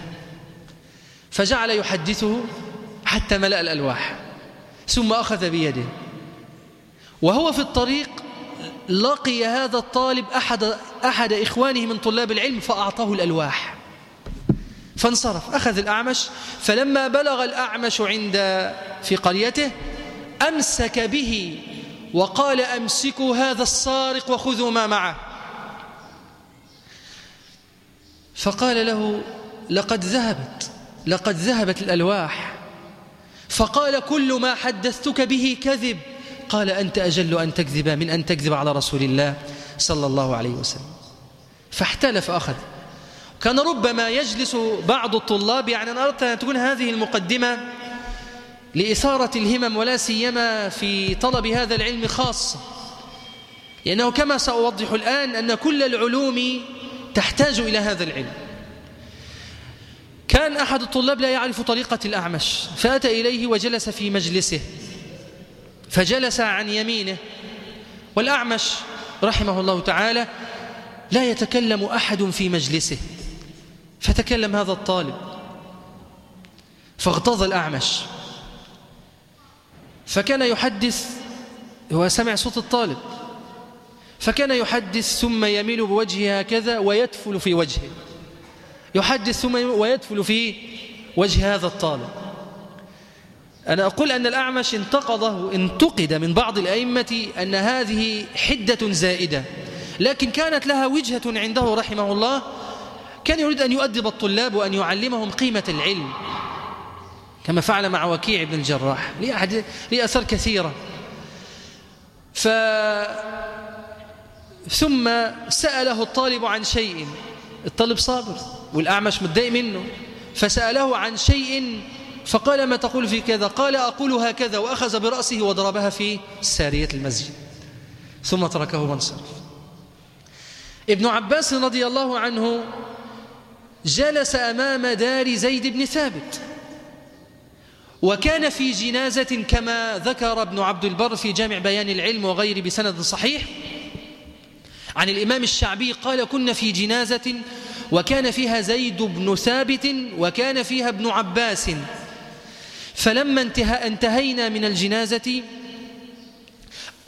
فجعل يحدثه حتى ملأ الألواح ثم أخذ بيده. وهو في الطريق لقي هذا الطالب أحد, أحد إخوانه من طلاب العلم فأعطاه الألواح. فانصرف أخذ الأعمش فلما بلغ الأعمش عند في قريته أمسك به وقال أمسكوا هذا السارق وخذوا ما معه. فقال له لقد ذهبت لقد ذهبت الألواح. فقال كل ما حدثتك به كذب. قال أنت أجل أن تكذب من أن تكذب على رسول الله صلى الله عليه وسلم. فاحتال فأخذ كان ربما يجلس بعض الطلاب يعني أنا أردت أن تكون هذه المقدمة لإثارة الهمم ولا سيما في طلب هذا العلم خاصة لأنه كما سأوضح الآن أن كل العلوم تحتاج إلى هذا العلم. كان أحد الطلاب لا يعرف طريقة الأعمش فأتى إليه وجلس في مجلسه فجلس عن يمينه والأعمش رحمه الله تعالى لا يتكلم أحد في مجلسه فتكلم هذا الطالب فاغتظ الأعمش. فكان يحدث هو سمع صوت الطالب فكان يحدث ثم يميل بوجهه هكذا ويدفل في وجهه يحدث ثم ويدفل في وجه هذا الطالب. أنا أقول أن الأعمش انتقضه انتقد من بعض الأئمة أن هذه حدة زائدة لكن كانت لها وجهة عنده رحمه الله كان يريد أن يؤدب الطلاب وأن يعلمهم قيمة العلم. كما فعل مع وكيع بن الجراح. ليه أثر كثيرة. ف ثم سأله الطالب عن شيء. الطالب صابر والأعمش متضايق منه. فسأله عن شيء فقال ما تقول في كذا؟ قال أقول هكذا وأخذ برأسه وضربها في سارية المسجد. ثم تركه وانصرف. ابن عباس رضي الله عنه جلس أمام دار زيد بن ثابت. وكان في جنازة كما ذكر ابن عبد البر في جامع بيان العلم وغيره بسند صحيح. عن الإمام الشعبي قال كنا في جنازة وكان فيها زيد بن ثابت وكان فيها ابن عباس. فلما انتهى انتهينا من الجنازة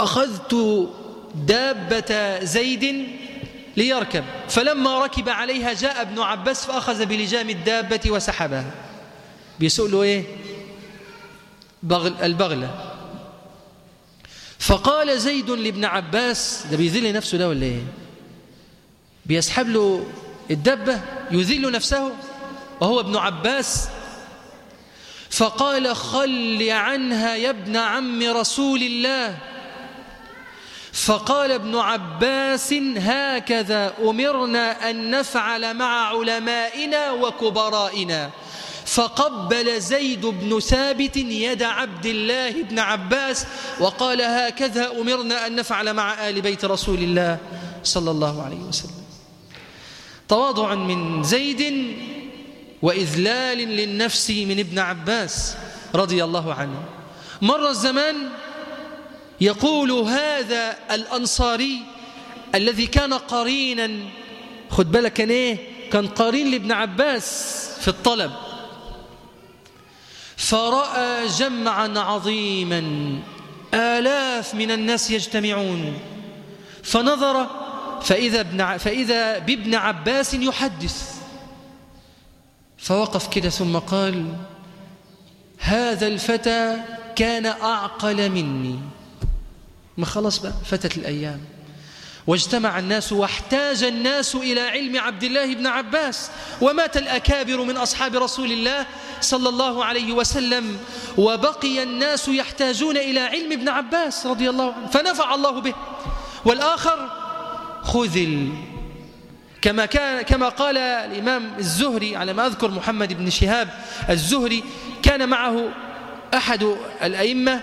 أخذت دابة زيد ليركب. فلما ركب عليها جاء ابن عباس فأخذ بلجام الدابة وسحبها. بيسأله إيه؟ بغل البغلة. فقال زيد لابن عباس ده بيذل نفسه ده ولا إيه؟ بيسحب له الدبة يذل نفسه وهو ابن عباس. فقال خل عنها يا ابن عم رسول الله. فقال ابن عباس هكذا أمرنا أن نفعل مع علمائنا وكبرائنا. فقبل زيد بن ثابت يد عبد الله بن عباس وقال هكذا أمرنا أن نفعل مع آل بيت رسول الله صلى الله عليه وسلم. تواضعا من زيد وإذلال للنفس من ابن عباس رضي الله عنه. مر الزمان يقول هذا الأنصاري الذي كان قرينا خد بالك كان إيه كان قرين لابن عباس في الطلب. فرأى جمعا عظيما. آلاف من الناس يجتمعون. فنظر فإذا, ابن فإذا بابن عباس يحدث. فوقف كده ثم قال هذا الفتى كان أعقل مني. ما خلص بقى فتت الأيام. واجتمع الناس واحتاج الناس إلى علم عبد الله بن عباس. ومات الأكابر من أصحاب رسول الله صلى الله عليه وسلم. وبقي الناس يحتاجون إلى علم ابن عباس رضي الله عنه. فنفع الله به. والآخر خذل. كما كان كما قال الإمام الزهري على ما أذكر محمد بن شهاب الزهري كان معه أحد الأئمة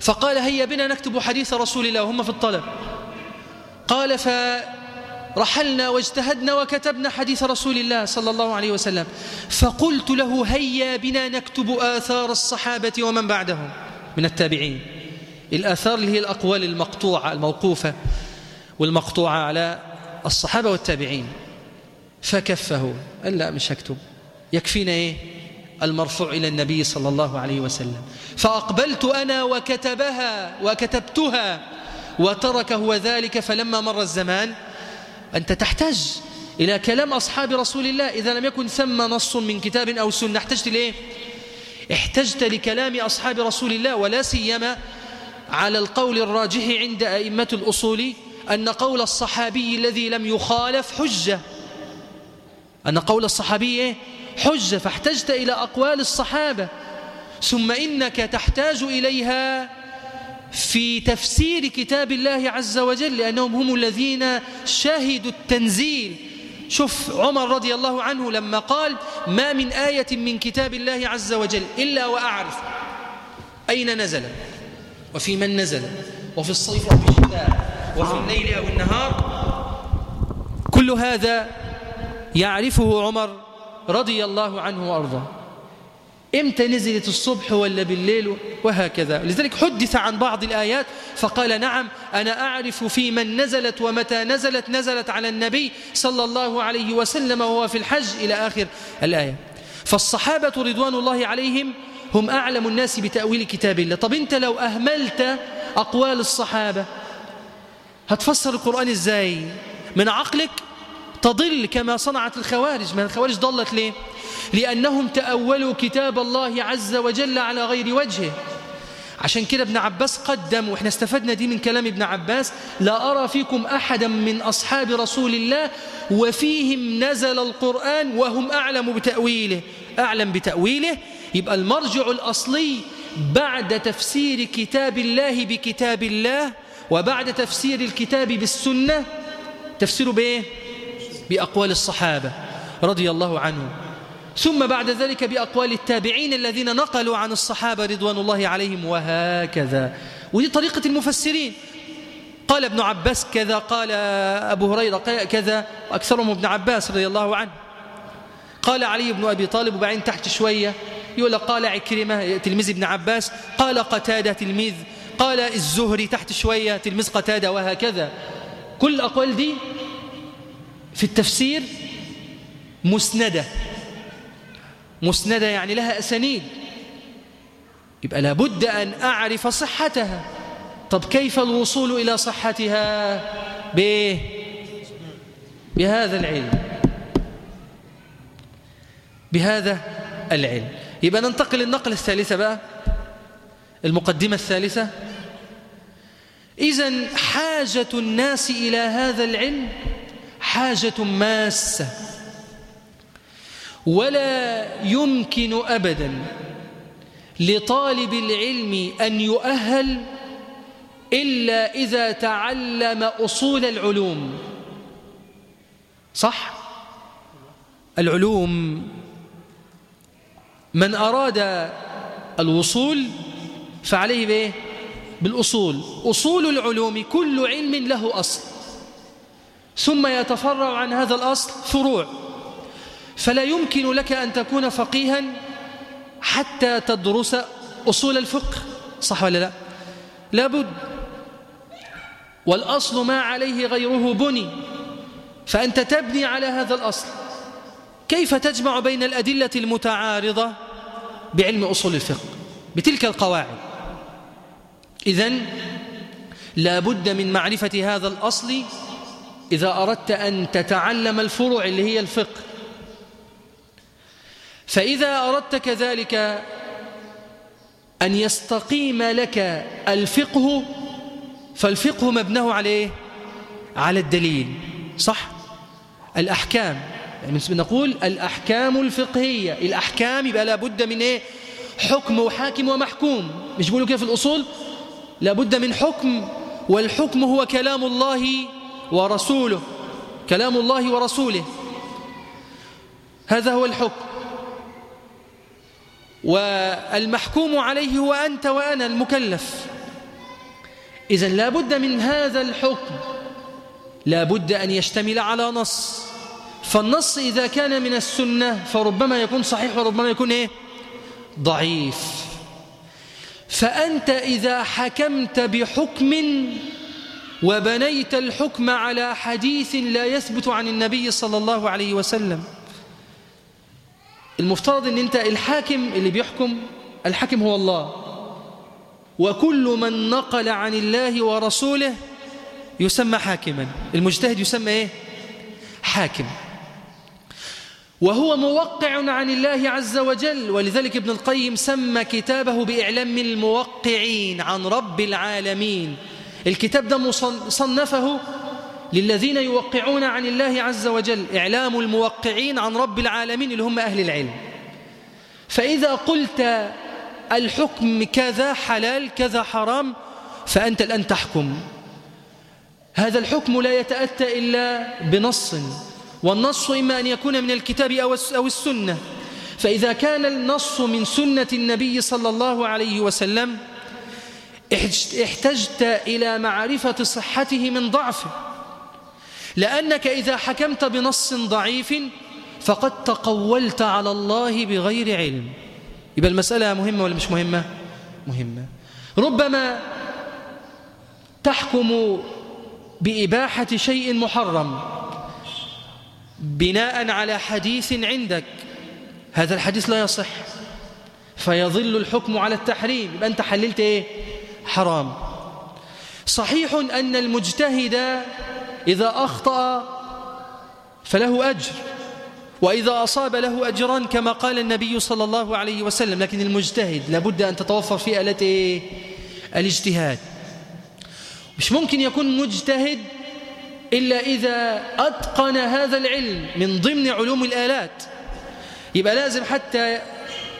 فقال هيا بنا نكتب حديث رسول الله وهم في الطلب. قال فرحلنا واجتهدنا وكتبنا حديث رسول الله صلى الله عليه وسلم. فقلت له هيا بنا نكتب آثار الصحابة ومن بعدهم. من التابعين. الآثار اللي هي الأقوال المقطوعة الموقوفة والمقطوعة على الصحابة والتابعين. فكفه. قال لا مش هكتب. يكفينا إيه؟ المرفوع إلى النبي صلى الله عليه وسلم. فأقبلت أنا وكتبها وكتبتها. وترك هو ذلك فلما مر الزمان أنت تحتاج إلى كلام أصحاب رسول الله. إذا لم يكن ثم نص من كتاب أو سنة احتجت ليه؟ احتجت لكلام أصحاب رسول الله ولا سيما على القول الراجح عند أئمة الأصول أن قول الصحابي الذي لم يخالف حجة. أن قول الصحابي حجة فاحتجت إلى أقوال الصحابة. ثم إنك تحتاج إليها في تفسير كتاب الله عز وجل لأنهم هم الذين شهدوا التنزيل. شوف عمر رضي الله عنه لما قال ما من آية من كتاب الله عز وجل إلا وأعرف أين نزل وفي من نزل وفي الصيف وفي الشتاء وفي الليل أو النهار. كل هذا يعرفه عمر رضي الله عنه وأرضاه. إمتى نزلت الصبح ولا بالليل وهكذا. لذلك حدث عن بعض الآيات فقال نعم أنا أعرف في من نزلت ومتى نزلت. نزلت على النبي صلى الله عليه وسلم وهو في الحج إلى آخر الآية. فالصحابة رضوان الله عليهم هم أعلم الناس بتأويل كتاب الله. طب أنت لو أهملت أقوال الصحابة هتفسر القرآن إزاي؟ من عقلك تضل كما صنعت الخوارج. ما الخوارج ضلت ليه؟ لأنهم تأولوا كتاب الله عز وجل على غير وجهه عشان كده ابن عباس قدم وإحنا استفدنا دي من كلام ابن عباس لا أرى فيكم أحدا من أصحاب رسول الله وفيهم نزل القرآن وهم أعلم بتأويله. أعلم بتأويله؟ يبقى المرجع الأصلي بعد تفسير كتاب الله بكتاب الله وبعد تفسير الكتاب بالسنة. تفسيره بإيه؟ بأقوال الصحابة رضي الله عنهم ثم بعد ذلك بأقوال التابعين الذين نقلوا عن الصحابة رضوان الله عليهم وهكذا. ودي طريقة المفسرين. قال ابن عباس كذا قال أبو هريرة كذا وأكثرهم ابن عباس رضي الله عنه. قال علي بن أبي طالب وبعدين تحت شوية يقول قال عكرمة تلميذ ابن عباس قال قتادة تلميذ قال الزهري تحت شوية تلميذ قتادة وهكذا. كل الأقوال دي في التفسير مسندة. مسندة يعني لها أسانيد. يبقى لابد أن أعرف صحتها. طب كيف الوصول إلى صحتها؟ به بهذا العلم. بهذا العلم. يبقى ننتقل النقل الثالثة بقى. المقدمة الثالثة. إذن حاجة الناس إلى هذا العلم حاجة ماسة ولا يمكن أبدا لطالب العلم أن يؤهل إلا إذا تعلم أصول العلوم صح؟ العلوم من أراد الوصول فعليه بإيه؟ بالأصول أصول العلوم كل علم له أصل ثم يتفرع عن هذا الأصل فروع. فلا يمكن لك أن تكون فقيها حتى تدرس أصول الفقه. صح ولا لا؟ لابد. والأصل ما عليه غيره بني. فأنت تبني على هذا الأصل. كيف تجمع بين الأدلة المتعارضة بعلم أصول الفقه؟ بتلك القواعد. إذن لا بد من معرفة هذا الأصل إذا أردت أن تتعلم الفروع اللي هي الفقه. فإذا أردت كذلك أن يستقيم لك الفقه فالفقه مبناه عليه؟ على الدليل. صح؟ الأحكام. يعني نقول الأحكام الفقهية. الأحكام يبقى لابد من إيه؟ حكم وحاكم ومحكوم. مش بيقولوا في الأصول؟ لابد من حكم والحكم هو كلام الله ورسوله كلام الله ورسوله. هذا هو الحكم. والمحكوم عليه هو أنت وأنا المكلف. إذا لا بد من هذا الحكم. لا بد أن يشتمل على نص. فالنص إذا كان من السنة فربما يكون صحيح وربما يكون إيه؟ ضعيف. فأنت إذا حكمت بحكم وبنيت الحكم على حديث لا يثبت عن النبي صلى الله عليه وسلم. المفترض إن أنت الحاكم اللي بيحكم الحاكم هو الله. وكل من نقل عن الله ورسوله يسمى حاكما. المجتهد يسمى إيه؟ حاكم. وهو موقع عن الله عز وجل. ولذلك ابن القيم سمى كتابه بإعلام الموقعين عن رب العالمين. الكتاب ده صنفه للذين يوقعون عن الله عز وجل إعلام الموقعين عن رب العالمين اللي هم أهل العلم. فإذا قلت الحكم كذا حلال كذا حرام فأنت الآن تحكم. هذا الحكم لا يتأتى إلا بنص والنص إما أن يكون من الكتاب أو السنة. فإذا كان النص من سنة النبي صلى الله عليه وسلم احتجت إلى معرفة صحته من ضعفه لأنك إذا حكمت بنص ضعيف فقد تقولت على الله بغير علم. يبقى المسألة مهمة ولا مش مهمة؟ مهمة. ربما تحكم بإباحة شيء محرم بناء على حديث عندك. هذا الحديث لا يصح. فيظل الحكم على التحريم. يبقى أنت حللت إيه؟ حرام. صحيح أن المجتهد إذا أخطأ فله أجر وإذا أصاب له أجران كما قال النبي صلى الله عليه وسلم لكن المجتهد لابد أن تتوفر فيه آلة إيه؟ الاجتهاد. مش ممكن يكون مجتهد إلا إذا أتقن هذا العلم من ضمن علوم الآلات. يبقى لازم حتى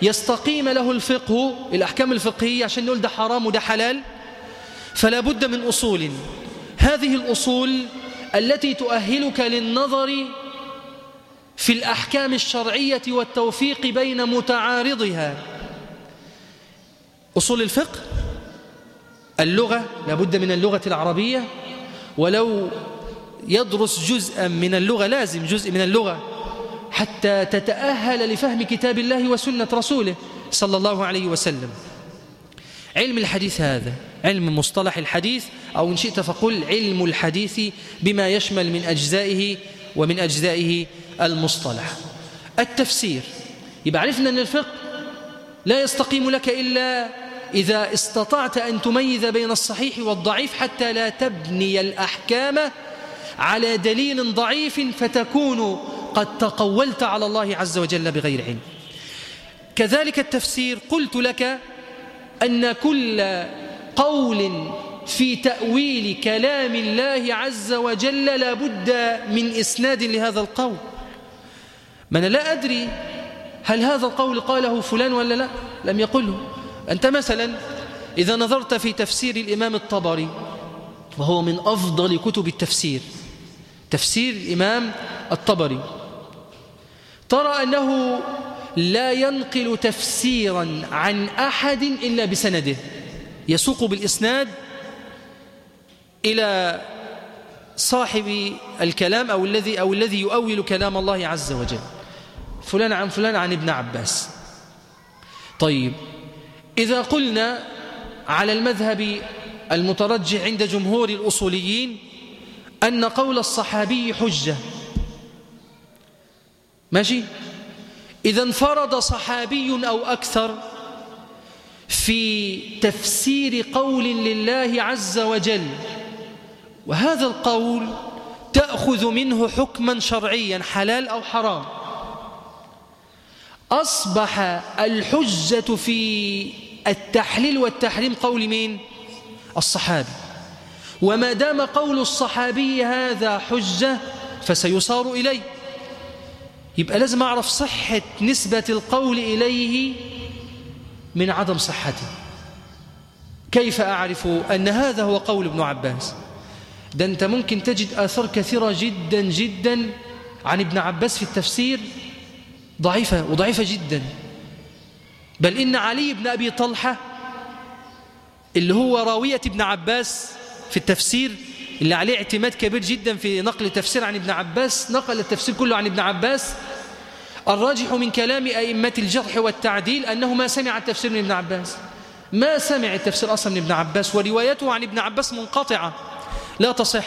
يستقيم له الفقه الأحكام الفقهية عشان نقول ده حرام وده حلال فلا بد من أصول. هذه الأصول التي تؤهلك للنظر في الأحكام الشرعية والتوفيق بين متعارضها. أصول الفقه اللغة لابد من اللغة العربية ولو يدرس جزءا من اللغة لازم جزء من اللغة. حتى تتأهل لفهم كتاب الله وسنة رسوله صلى الله عليه وسلم. علم الحديث هذا علم مصطلح الحديث أو إن شئت فقل علم الحديث بما يشمل من أجزائه ومن أجزائه المصطلح. التفسير يبقى عرفنا أن الفقه لا يستقيم لك إلا إذا استطعت أن تميز بين الصحيح والضعيف حتى لا تبني الأحكام على دليل ضعيف فتكون قد تقولت على الله عز وجل بغير علم. كذلك التفسير قلت لك أن كل قول في تأويل كلام الله عز وجل لابد من إسناد لهذا القول. ما أنا لا أدري هل هذا القول قاله فلان ولا لا لم يقله. أنت مثلا إذا نظرت في تفسير الإمام الطبري وهو من أفضل كتب التفسير تفسير الإمام الطبري. ترى أنه لا ينقل تفسيرا عن أحد إلا بسنده. يسوق بالإسناد إلى صاحب الكلام أو الذي أو الذي يؤول كلام الله عز وجل. فلان عن فلان عن ابن عباس. طيب إذا قلنا على المذهب المترجح عند جمهور الأصوليين أن قول الصحابي حجة ماشي؟ إذا انفرد صحابي أو أكثر في تفسير قول لله عز وجل وهذا القول تأخذ منه حكما شرعيا حلال أو حرام. أصبح الحجة في التحليل والتحريم قول مين؟ الصحابي. وما دام قول الصحابي هذا حجة فسيصار إليه. يبقى لازم أعرف صحة نسبة القول إليه من عدم صحته. كيف أعرف أن هذا هو قول ابن عباس؟ ده أنت ممكن تجد آثار كثيرة جدا جدا عن ابن عباس في التفسير ضعيفة وضعيفة جدا. بل إن علي بن أبي طلحة اللي هو راوية ابن عباس في التفسير اللي عليه اعتماد كبير جدا في نقل التفسير عن ابن عباس نقل التفسير كله عن ابن عباس. الراجح من كلام أئمة الجرح والتعديل أنه ما سمع التفسير من ابن عباس. ما سمع التفسير أصلا من ابن عباس وروايته عن ابن عباس منقطعة. لا تصح.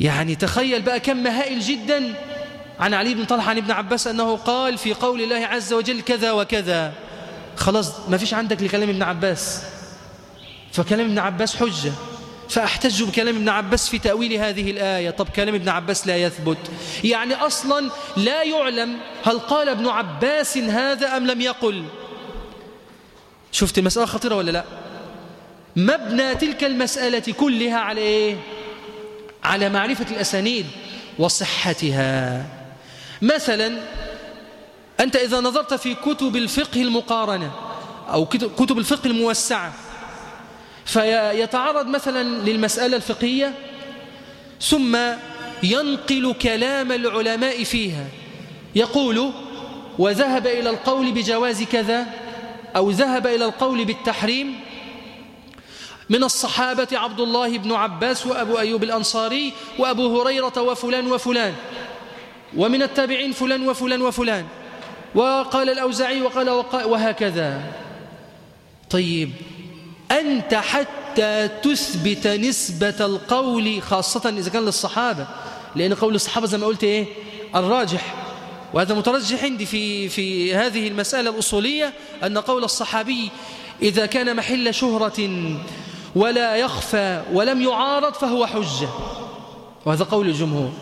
يعني تخيل بقى كم هائل جدا عن علي بن طلحة عن ابن عباس أنه قال في قول الله عز وجل كذا وكذا. خلاص ما فيش عندك لكلام ابن عباس. فكلام ابن عباس حجة. فأحتج بكلام ابن عباس في تأويل هذه الآية. طب كلام ابن عباس لا يثبت. يعني أصلا لا يعلم هل قال ابن عباس هذا أم لم يقل. شفت المسألة خطيرة ولا لا؟ مبنى تلك المسألة كلها على إيه؟ على معرفة الأسانيد وصحتها. مثلا أنت إذا نظرت في كتب الفقه المقارنة أو كتب الفقه الموسعة فيتعرض مثلا للمسألة الفقهية ثم ينقل كلام العلماء فيها. يقول وذهب إلى القول بجواز كذا أو ذهب إلى القول بالتحريم. من الصحابة عبد الله بن عباس وأبو أيوب الأنصاري وأبو هريرة وفلان وفلان ومن التابعين فلان وفلان وفلان وقال الأوزعي وقال وهكذا. طيب أنت حتى تثبت نسبة القول خاصة إذا كان للصحابة. لأن قول الصحابة زي ما قلت إيه؟ الراجح. وهذا مترجح عندي في, في هذه المسألة الأصولية أن قول الصحابي إذا كان محل شهرة ولا يخفى ولم يعارض فهو حجة. وهذا قول الجمهور.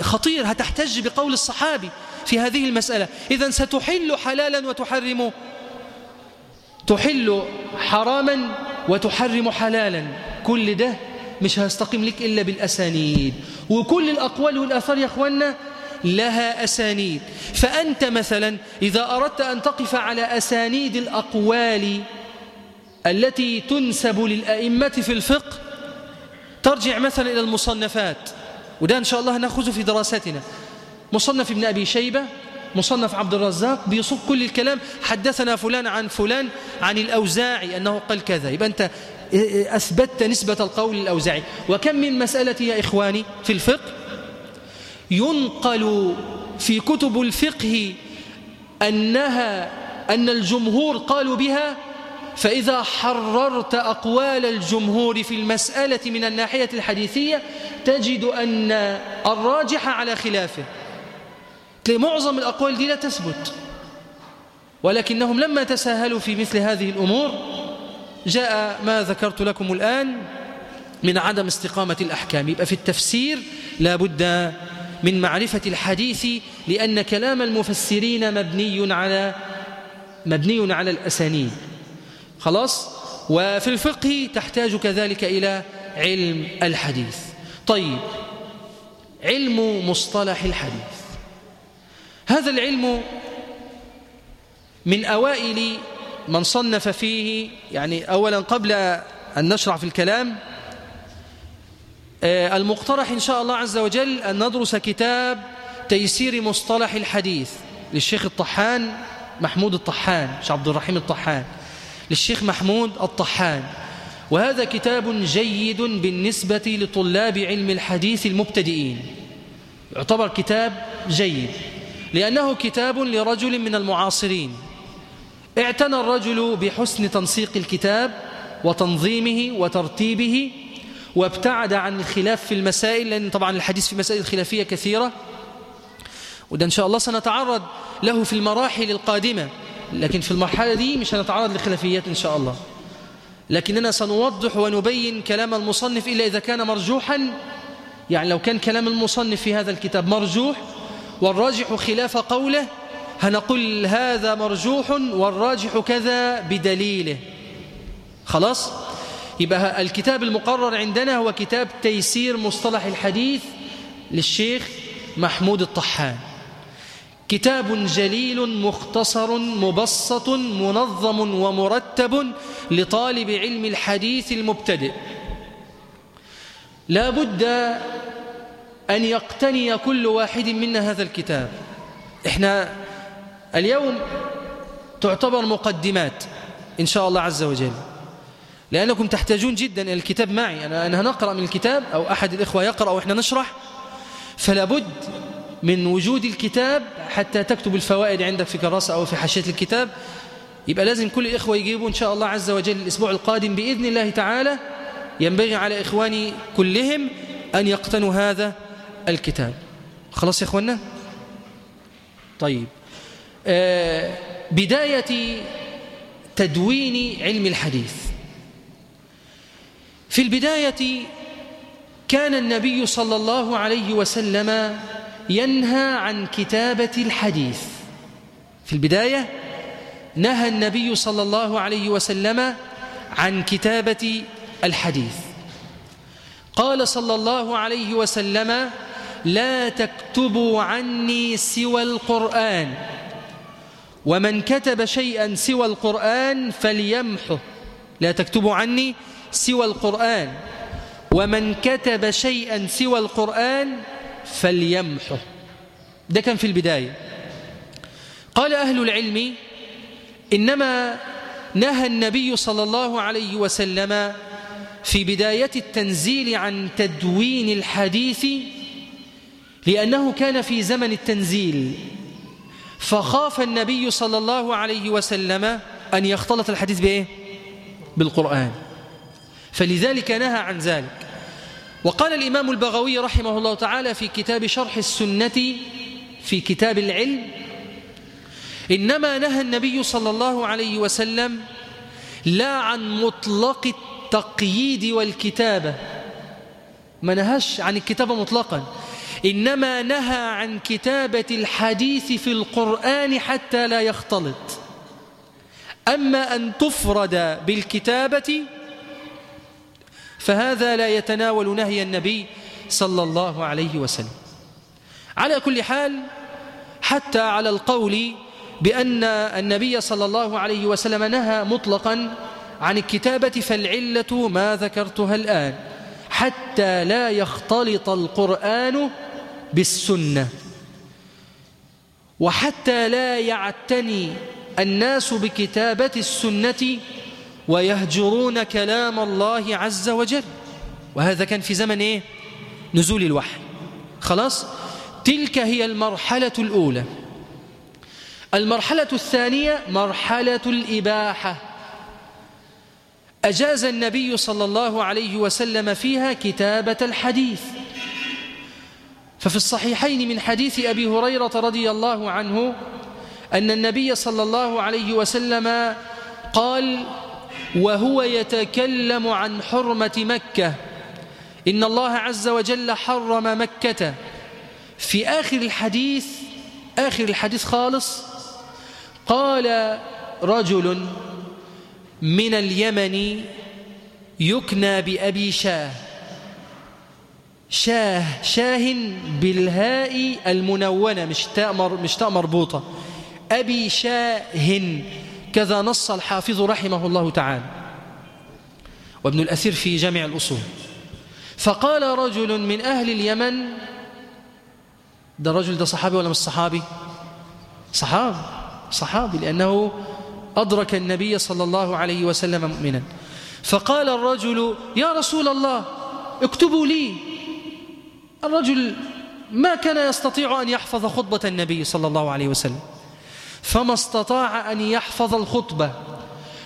خطير هتحتج بقول الصحابي في هذه المسألة. إذا ستحل حلالا وتحرم تحل حراما وتحرم حلالا. كل ده مش هيستقيم لك إلا بالأسانيد. وكل الأقوال والآثار يا أخوانا لها أسانيد. فأنت مثلا إذا أردت أن تقف على أسانيد الأقوال التي تنسب للأئمة في الفقه ترجع مثلا إلى المصنفات. وده إن شاء الله نأخذه في دراستنا. مصنف ابن أبي شيبة مصنف عبد الرزاق بيصب كل الكلام حدثنا فلان عن فلان عن الأوزاعي أنه قال كذا. يبقى أنت أثبتت نسبة القول للأوزاعي. وكم من مسألة يا إخواني في الفقه؟ ينقل في كتب الفقه أنها أن الجمهور قالوا بها فإذا حررت أقوال الجمهور في المسألة من الناحية الحديثية تجد أن الراجح على خلافه. تلاقي معظم الأقوال دي لا تثبت. ولكنهم لما تساهلوا في مثل هذه الأمور جاء ما ذكرت لكم الآن من عدم استقامة الأحكام. يبقى في التفسير لا بد من معرفة الحديث لأن كلام المفسرين مبني على مبني على الأسانيد. خلاص؟ وفي الفقه تحتاج كذلك إلى علم الحديث. طيب علم مصطلح الحديث. هذا العلم من أوائل من صنف فيه يعني أولا قبل أن نشرع في الكلام آه، المقترح إن شاء الله عز وجل أن ندرس كتاب تيسير مصطلح الحديث للشيخ الطحان محمود الطحان مش عبد الرحيم الطحان للشيخ محمود الطحان. وهذا كتاب جيد بالنسبة لطلاب علم الحديث المبتدئين. يعتبر كتاب جيد. لأنه كتاب لرجل من المعاصرين. اعتنى الرجل بحسن تنسيق الكتاب وتنظيمه وترتيبه وابتعد عن الخلاف في المسائل لأن طبعا الحديث في مسائل خلافية كثيرة. وده إن شاء الله سنتعرض له في المراحل القادمة. لكن في المرحلة دي مش هنتعرض لخلافيات إن شاء الله. لكننا سنوضح ونبين كلام المصنف إلا إذا كان مرجوحا. يعني لو كان كلام المصنف في هذا الكتاب مرجوح والراجح خلاف قوله هنقول هذا مرجوح والراجح كذا بدليله. خلاص؟ يبقى الكتاب المقرر عندنا هو كتاب تيسير مصطلح الحديث للشيخ محمود الطحان. كتاب جليل مختصر مبسط منظم ومرتب لطالب علم الحديث المبتدئ. لا بد أن يقتني كل واحد منا هذا الكتاب. إحنا اليوم تعتبر مقدمات إن شاء الله عز وجل. لأنكم تحتاجون جدا إلى الكتاب معي. أنا, أنا هنقرأ من الكتاب أو أحد الإخوة يقرأ وإحنا نشرح. فلا بد من وجود الكتاب حتى تكتب الفوائد عندك في كراسة أو في حاشية الكتاب. يبقى لازم كل الإخوة يجيبوا إن شاء الله عز وجل الأسبوع القادم بإذن الله تعالى. ينبغي على إخواني كلهم أن يقتنوا هذا الكتاب. خلاص يا إخوانا طيب. آه بداية تدوين علم الحديث. في البداية كان النبي صلى الله عليه وسلم ينهى عن كتابة الحديث. في البداية نهى النبي صلى الله عليه وسلم عن كتابة الحديث. قال صلى الله عليه وسلم لا تكتبوا عني سوى القرآن. ومن كتب شيئا سوى القرآن فليمحه. لا تكتبوا عني سوى القرآن. ومن كتب شيئا سوى القرآن فليمحه. ده كان في البداية. قال أهل العلم إنما نهى النبي صلى الله عليه وسلم في بداية التنزيل عن تدوين الحديث لأنه كان في زمن التنزيل. فخاف النبي صلى الله عليه وسلم أن يختلط الحديث بإيه؟ بالقرآن. فلذلك نهى عن ذلك. وقال الإمام البغوي رحمه الله تعالى في كتاب شرح السنة في كتاب العلم إنما نهى النبي صلى الله عليه وسلم لا عن مطلق التقييد والكتابة. ما نهاش عن الكتابة مطلقا. إنما نهى عن كتابة الحديث في القرآن حتى لا يختلط. أما أن تفرد بالكتابة فهذا لا يتناول نهي النبي صلى الله عليه وسلم. على كل حال حتى على القول بأن النبي صلى الله عليه وسلم نهى مطلقا عن الكتابة فالعلة ما ذكرتها الآن حتى لا يختلط القرآن بالسنة. وحتى لا يعتني الناس بكتابة السنة ويهجرون كلام الله عز وجل. وهذا كان في زمن إيه؟ نزول الوحي. خلاص؟ تلك هي المرحلة الأولى. المرحلة الثانية مرحلة الإباحة. أجاز النبي صلى الله عليه وسلم فيها كتابة الحديث. ففي الصحيحين من حديث أبي هريرة رضي الله عنه أن النبي صلى الله عليه وسلم قال وهو يتكلم عن حرمة مكة إن الله عز وجل حرم مكة. في آخر الحديث آخر الحديث خالص قال رجل من اليمن يكنى بأبي شاه. شاه شاه بالهاء المنونة مش تاء مش تاء مربوطة. أبي شاه كذا نص الحافظ رحمه الله تعالى. وابن الأثير في جامع الأصول. فقال رجل من أهل اليمن ده رجل ده صحابي ولا مش صحابي؟ صحابي صحابي لأنه أدرك النبي صلى الله عليه وسلم مؤمنا. فقال الرجل يا رسول الله اكتبوا لي الرجل ما كان يستطيع أن يحفظ خطبة النبي صلى الله عليه وسلم فما استطاع أن يحفظ الخطبة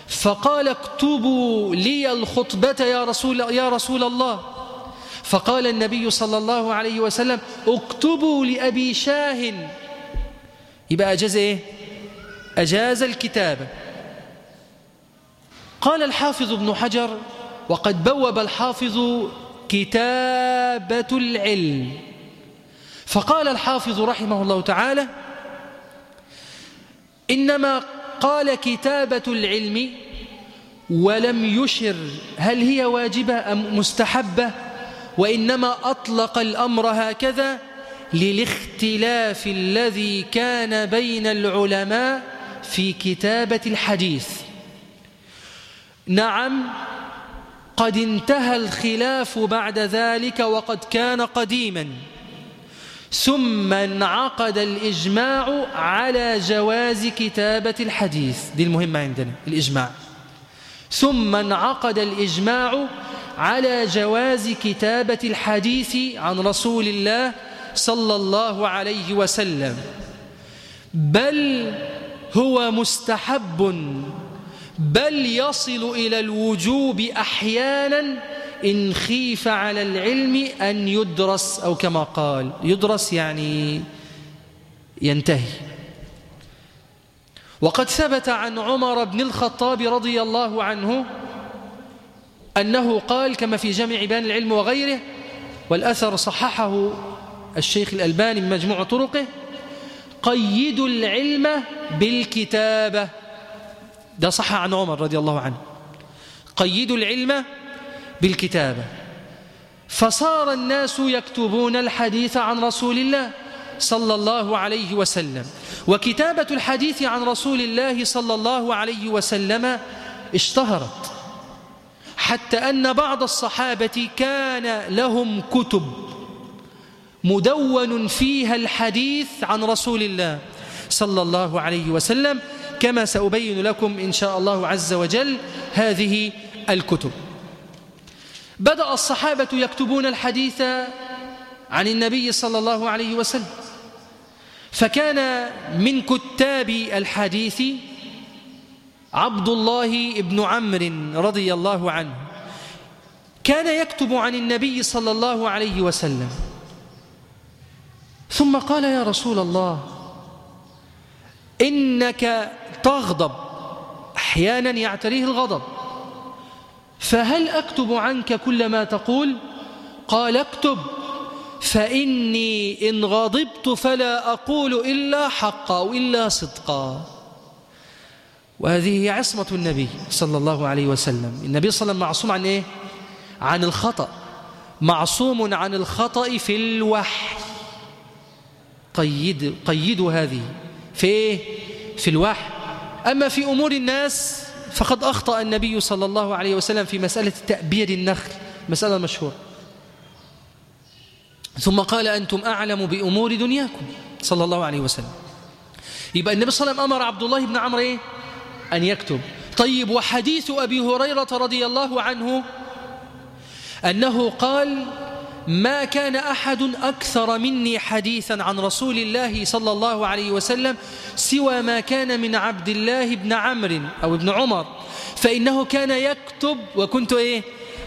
فقال اكتبوا لي الخطبة يا رسول, يا رسول الله. فقال النبي صلى الله عليه وسلم اكتبوا لأبي شاه. يبقى أجاز إيه؟ أجاز الكتابة. قال الحافظ ابن حجر وقد بوب الحافظ كتابة العلم. فقال الحافظ رحمه الله تعالى إنما قال كتابة العلم ولم يشر. هل هي واجبة أم مستحبة؟ وإنما أطلق الأمر هكذا للاختلاف الذي كان بين العلماء في كتابة الحديث. نعم قد انتهى الخلاف بعد ذلك وقد كان قديما. ثم انعقد الإجماع على جواز كتابة الحديث. دي المهمة عندنا الإجماع. ثم انعقد الإجماع على جواز كتابة الحديث عن رسول الله صلى الله عليه وسلم. بل هو مستحب بل يصل إلى الوجوب أحيانا إن خيف على العلم أن يدرس أو كما قال يدرس يعني ينتهي. وقد ثبت عن عمر بن الخطاب رضي الله عنه أنه قال كما في جامع بيان العلم وغيره والأثر صححه الشيخ الألباني من مجموع طرقه قيدوا العلم بالكتابة ده صح عن عمر رضي الله عنه. قيدوا العلم بالكتابة. فصار الناس يكتبون الحديث عن رسول الله صلى الله عليه وسلم. وكتابة الحديث عن رسول الله صلى الله عليه وسلم اشتهرت. حتى أن بعض الصحابة كان لهم كتب مدون فيها الحديث عن رسول الله صلى الله عليه وسلم كما سأبين لكم إن شاء الله عز وجل هذه الكتب. بدأ الصحابة يكتبون الحديث عن النبي صلى الله عليه وسلم. فكان من كتاب الحديث عبد الله بن عمرو رضي الله عنه. كان يكتب عن النبي صلى الله عليه وسلم. ثم قال يا رسول الله إنك تغضب أحيانا يعتريه الغضب. فهل أكتب عنك كل ما تقول؟ قال اكتب. فإني إن غضبت فلا أقول إلا حقا وإلا صدقا. وهذه عصمة النبي صلى الله عليه وسلم. النبي صلى الله عليه وسلم معصوم عن إيه؟ عن الخطأ. معصوم عن الخطأ في الوحي. قيد قيدوا هذه. في إيه؟ في الوحي. أما في أمور الناس فقد أخطأ النبي صلى الله عليه وسلم في مسألة تأبير النخل مسألة مشهورة. ثم قال أنتم أعلم بأمور دنياكم صلى الله عليه وسلم. يبقى النبي صلى الله عليه وسلم أمر عبد الله بن عمرو إيه؟ أن يكتب. طيب وحديث أبي هريرة رضي الله عنه أنه قال ما كان أحد أكثر مني حديثا عن رسول الله صلى الله عليه وسلم سوى ما كان من عبد الله بن عمرو أو ابن عمر. فإنه كان يكتب وكنت إيه؟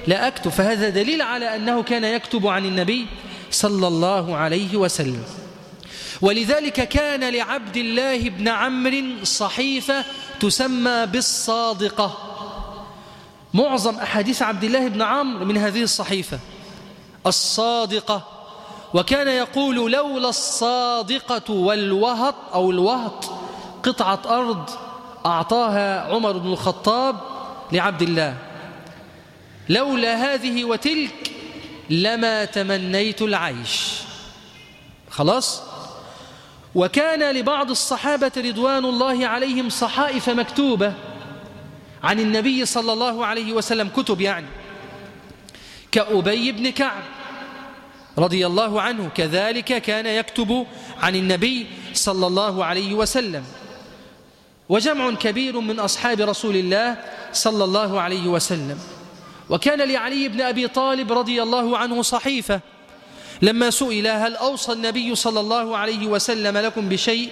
لا أكتب. فهذا دليل على أنه كان يكتب عن النبي صلى الله عليه وسلم. ولذلك كان لعبد الله بن عمرو صحيفة تسمى بالصادقة. معظم أحاديث عبد الله بن عمرو من هذه الصحيفة. الصادقة. وكان يقول لولا الصادقة والوهط أو الوهط قطعة أرض أعطاها عمر بن الخطاب لعبد الله. لولا هذه وتلك لما تمنيت العيش. خلاص؟ وكان لبعض الصحابة رضوان الله عليهم صحائف مكتوبة عن النبي صلى الله عليه وسلم كتب يعني. كأبي بن كعب رضي الله عنه كذلك كان يكتب عن النبي صلى الله عليه وسلم. وجمع كبير من أصحاب رسول الله صلى الله عليه وسلم. وكان لعلي بن أبي طالب رضي الله عنه صحيفة. لما سئل هل أوصى النبي صلى الله عليه وسلم لكم بشيء؟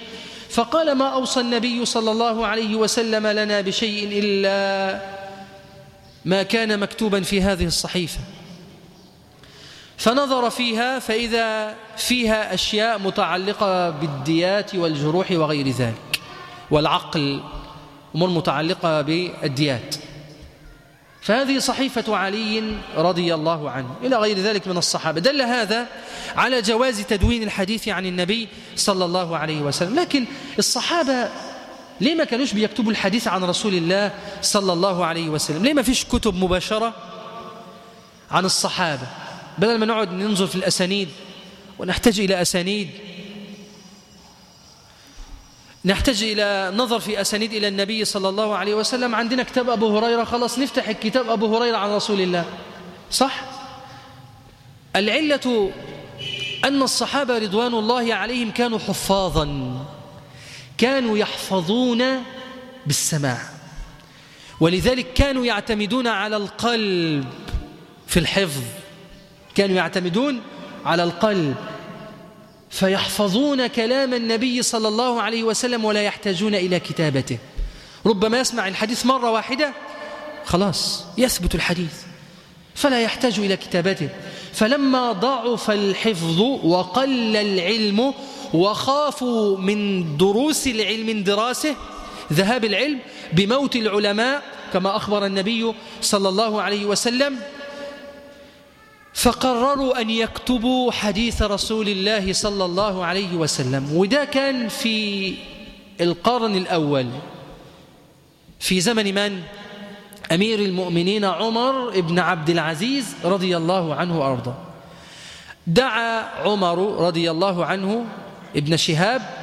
فقال ما أوصى النبي صلى الله عليه وسلم لنا بشيء إلا ما كان مكتوبا في هذه الصحيفة. فنظر فيها فإذا فيها أشياء متعلقة بالديات والجروح وغير ذلك. والعقل أمور متعلقة بالديات. فهذه صحيفة علي رضي الله عنه إلى غير ذلك من الصحابة. دل هذا على جواز تدوين الحديث عن النبي صلى الله عليه وسلم. لكن الصحابة ليه ما كانوش بيكتبوا الحديث عن رسول الله صلى الله عليه وسلم؟ ليه ما فيش كتب مباشرة عن الصحابة؟ بدل ما نقعد ننظر في الأسانيد ونحتاج إلى أسانيد نحتاج إلى نظر في أسانيد إلى النبي صلى الله عليه وسلم. عندنا كتاب أبو هريرة خلاص نفتح الكتاب أبو هريرة عن رسول الله. صح؟ العلة أن الصحابة رضوان الله عليهم كانوا حفاظا كانوا يحفظون بالسماع ولذلك كانوا يعتمدون على القلب في الحفظ. كانوا يعتمدون على القلب فيحفظون كلام النبي صلى الله عليه وسلم ولا يحتاجون إلى كتابته. ربما يسمع الحديث مرة واحدة خلاص يثبت الحديث فلا يحتاج إلى كتابته. فلما ضعف الحفظ وقل العلم وخافوا من دروس العلم دراسه ذهاب العلم بموت العلماء كما أخبر النبي صلى الله عليه وسلم فقرروا أن يكتبوا حديث رسول الله صلى الله عليه وسلم. وده كان في القرن الأول. في زمن من؟ أمير المؤمنين عمر بن عبد العزيز رضي الله عنه وأرضاه. دعا عمر رضي الله عنه ابن شهاب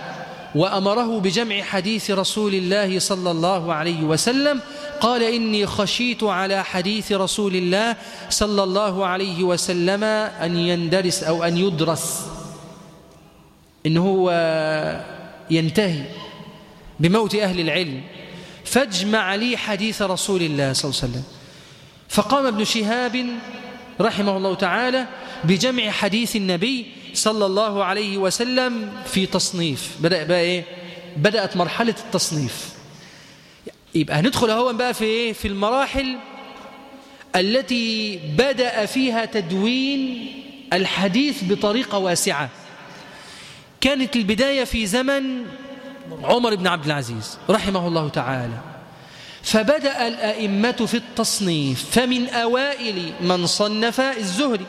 وأمره بجمع حديث رسول الله صلى الله عليه وسلم قال إني خشيت على حديث رسول الله صلى الله عليه وسلم أن يندرس أو أن يدرس إن هو ينتهي بموت أهل العلم فاجمع لي حديث رسول الله صلى الله عليه وسلم. فقام ابن شهاب رحمه الله تعالى بجمع حديث النبي صلى الله عليه وسلم في تصنيف. بدأ بقى إيه؟ بدأت مرحلة التصنيف. يبقى هندخل هو بقى في إيه؟ في المراحل التي بدأ فيها تدوين الحديث بطريقة واسعة. كانت البداية في زمن عمر بن عبد العزيز رحمه الله تعالى. فبدأ الأئمة في التصنيف فمن أوائل من صنف الزهري.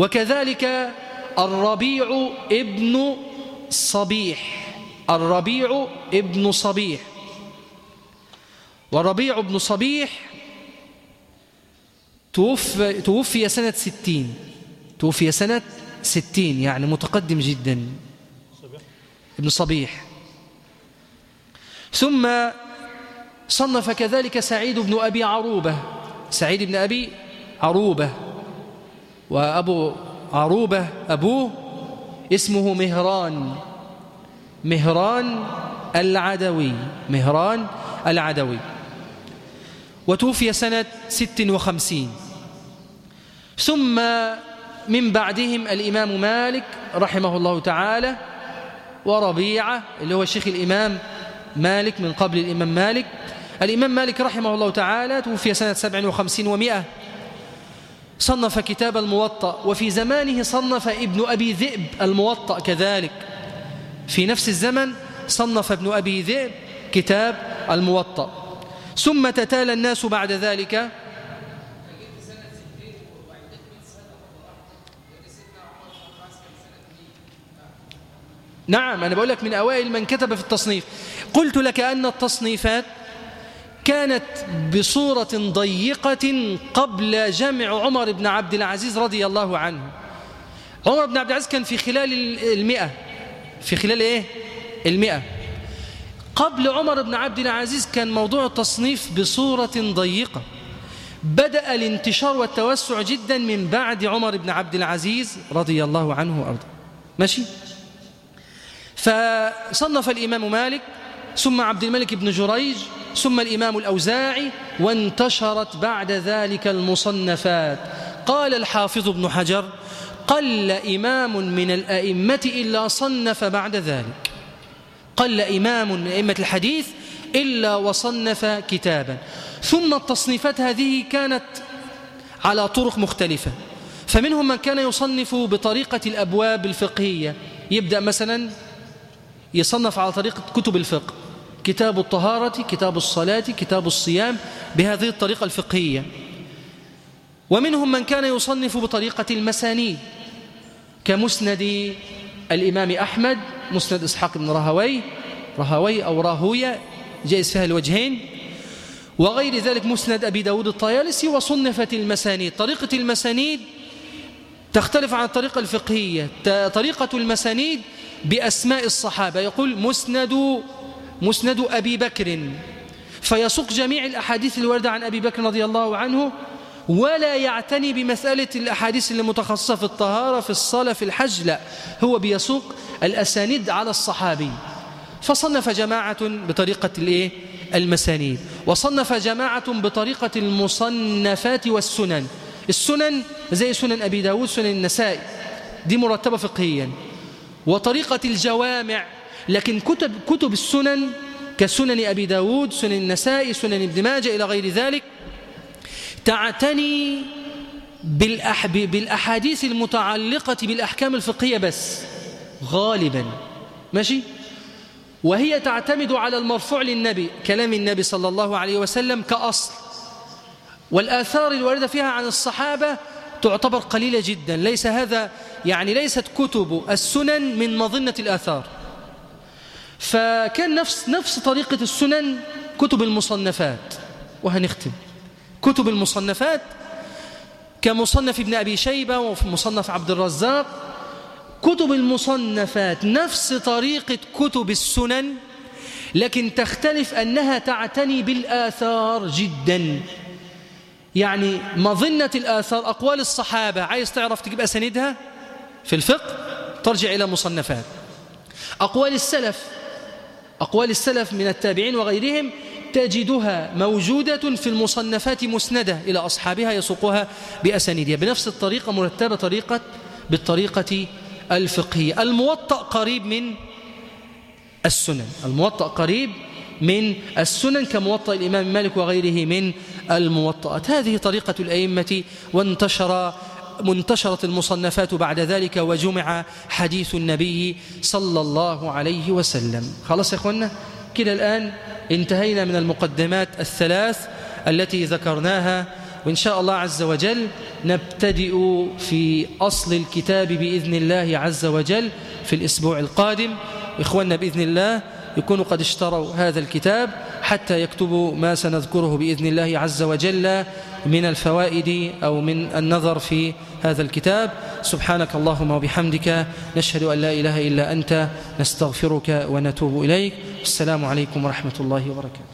وكذلك الربيع ابن صبيح. الربيع ابن صبيح. والربيع ابن صبيح توفي, توفي سنة ستين. توفي سنة ستين يعني متقدم جدا. ابن صبيح. ثم صنف كذلك سعيد بن أبي عروبة. سعيد بن أبي عروبة. وأبو عروبة أبوه اسمه مهران. مهران العدوي مهران العدوي. وتوفي سنة ست وخمسين. ثم من بعدهم الإمام مالك رحمه الله تعالى وربيعة اللي هو الشيخ الإمام مالك من قبل الإمام مالك. الإمام مالك رحمه الله تعالى توفي سنة سبع وخمسين ومائة. صنف كتاب الموطأ وفي زمانه صنف ابن أبي ذئب الموطأ كذلك. في نفس الزمن صنف ابن أبي ذئب كتاب الموطأ. ثم تتالى الناس بعد ذلك. نعم أنا بقول لك من أوائل من كتب في التصنيف. قلت لك أن التصنيفات كانت بصورة ضيقة قبل جمع عمر بن عبد العزيز رضي الله عنه. عمر بن عبد العزيز كان في خلال المئة. في خلال إيه؟ المئة. قبل عمر بن عبد العزيز كان موضوع التصنيف بصورة ضيقة. بدأ الانتشار والتوسع جدا من بعد عمر بن عبد العزيز رضي الله عنه وأرضه ماشي؟ فصنف الإمام مالك ثم عبد الملك بن جريج ثم الإمام الأوزاعي وانتشرت بعد ذلك المصنفات. قال الحافظ ابن حجر قل إمام من الأئمة إلا صنف بعد ذلك. قل إمام من أئمة الحديث إلا وصنف كتابا. ثم التصنيفات هذه كانت على طرق مختلفة. فمنهم من كان يصنف بطريقة الأبواب الفقهية. يبدأ مثلا يصنف على طريقة كتب الفقه. كتاب الطهارة كتاب الصلاة كتاب الصيام بهذه الطريقة الفقهية. ومنهم من كان يصنف بطريقة المسانيد كمسند الإمام أحمد مسند إسحاق بن رهوي رهوي أو راهوية جائز فيها الوجهين. وغير ذلك مسند أبي داود الطيالسي وصنفت المسانيد. طريقة المسانيد تختلف عن الطريقة الفقهية. طريقة المسانيد بأسماء الصحابة. يقول مسند مسند أبي بكر. فيسوق جميع الأحاديث الواردة عن أبي بكر رضي الله عنه ولا يعتني بمسألة الأحاديث المتخصصة في الطهارة في الصلاة في الحج لا. هو بيسوق الأسانيد على الصحابي. فصنف جماعة بطريقة الإيه؟ المسانيد. وصنف جماعة بطريقة المصنفات والسنن. السنن زي سنن أبي داود سنن النسائي. دي مرتبة فقهيا. وطريقة الجوامع لكن كتب, كتب السنن كسنن أبي داود سنن النسائي سنن ابن ماجه إلى غير ذلك تعتني بالأح... بالأحاديث المتعلقة بالأحكام الفقهية بس غالبا. ماشي؟ وهي تعتمد على المرفوع للنبي كلام النبي صلى الله عليه وسلم كأصل. والآثار الواردة فيها عن الصحابة تعتبر قليلة جدا. ليس هذا يعني ليست كتب السنن من مظنة الآثار. فكان نفس نفس طريقة السنن كتب المصنفات وهنختم. كتب المصنفات كمصنف ابن أبي شيبة ومصنف عبد الرزاق. كتب المصنفات نفس طريقة كتب السنن لكن تختلف أنها تعتني بالآثار جدا. يعني مظنة الآثار أقوال الصحابة. عايز تعرف تجيب أساندها في الفقه ترجع إلى مصنفات. أقوال السلف أقوال السلف من التابعين وغيرهم تجدها موجودة في المصنفات مسندة إلى أصحابها يسوقها بأسانيدها بنفس الطريقة مرتبة طريقة بالطريقة الفقهية. الموطأ قريب من السنن. الموطأ قريب من السنن كموطأ الإمام مالك وغيره من الموطأات. هذه طريقة الأئمة وانتشر منتشرت المصنفات بعد ذلك وجمع حديث النبي صلى الله عليه وسلم. خلاص يا أخوانا كده الآن انتهينا من المقدمات الثلاث التي ذكرناها. وإن شاء الله عز وجل نبتدئ في أصل الكتاب بإذن الله عز وجل في الأسبوع القادم. إخواننا بإذن الله يكونوا قد اشتروا هذا الكتاب حتى يكتبوا ما سنذكره بإذن الله عز وجل من الفوائد أو من النظر في هذا الكتاب. سبحانك اللهم وبحمدك نشهد أن لا إله إلا أنت نستغفرك ونتوب إليك. السلام عليكم ورحمة الله وبركاته.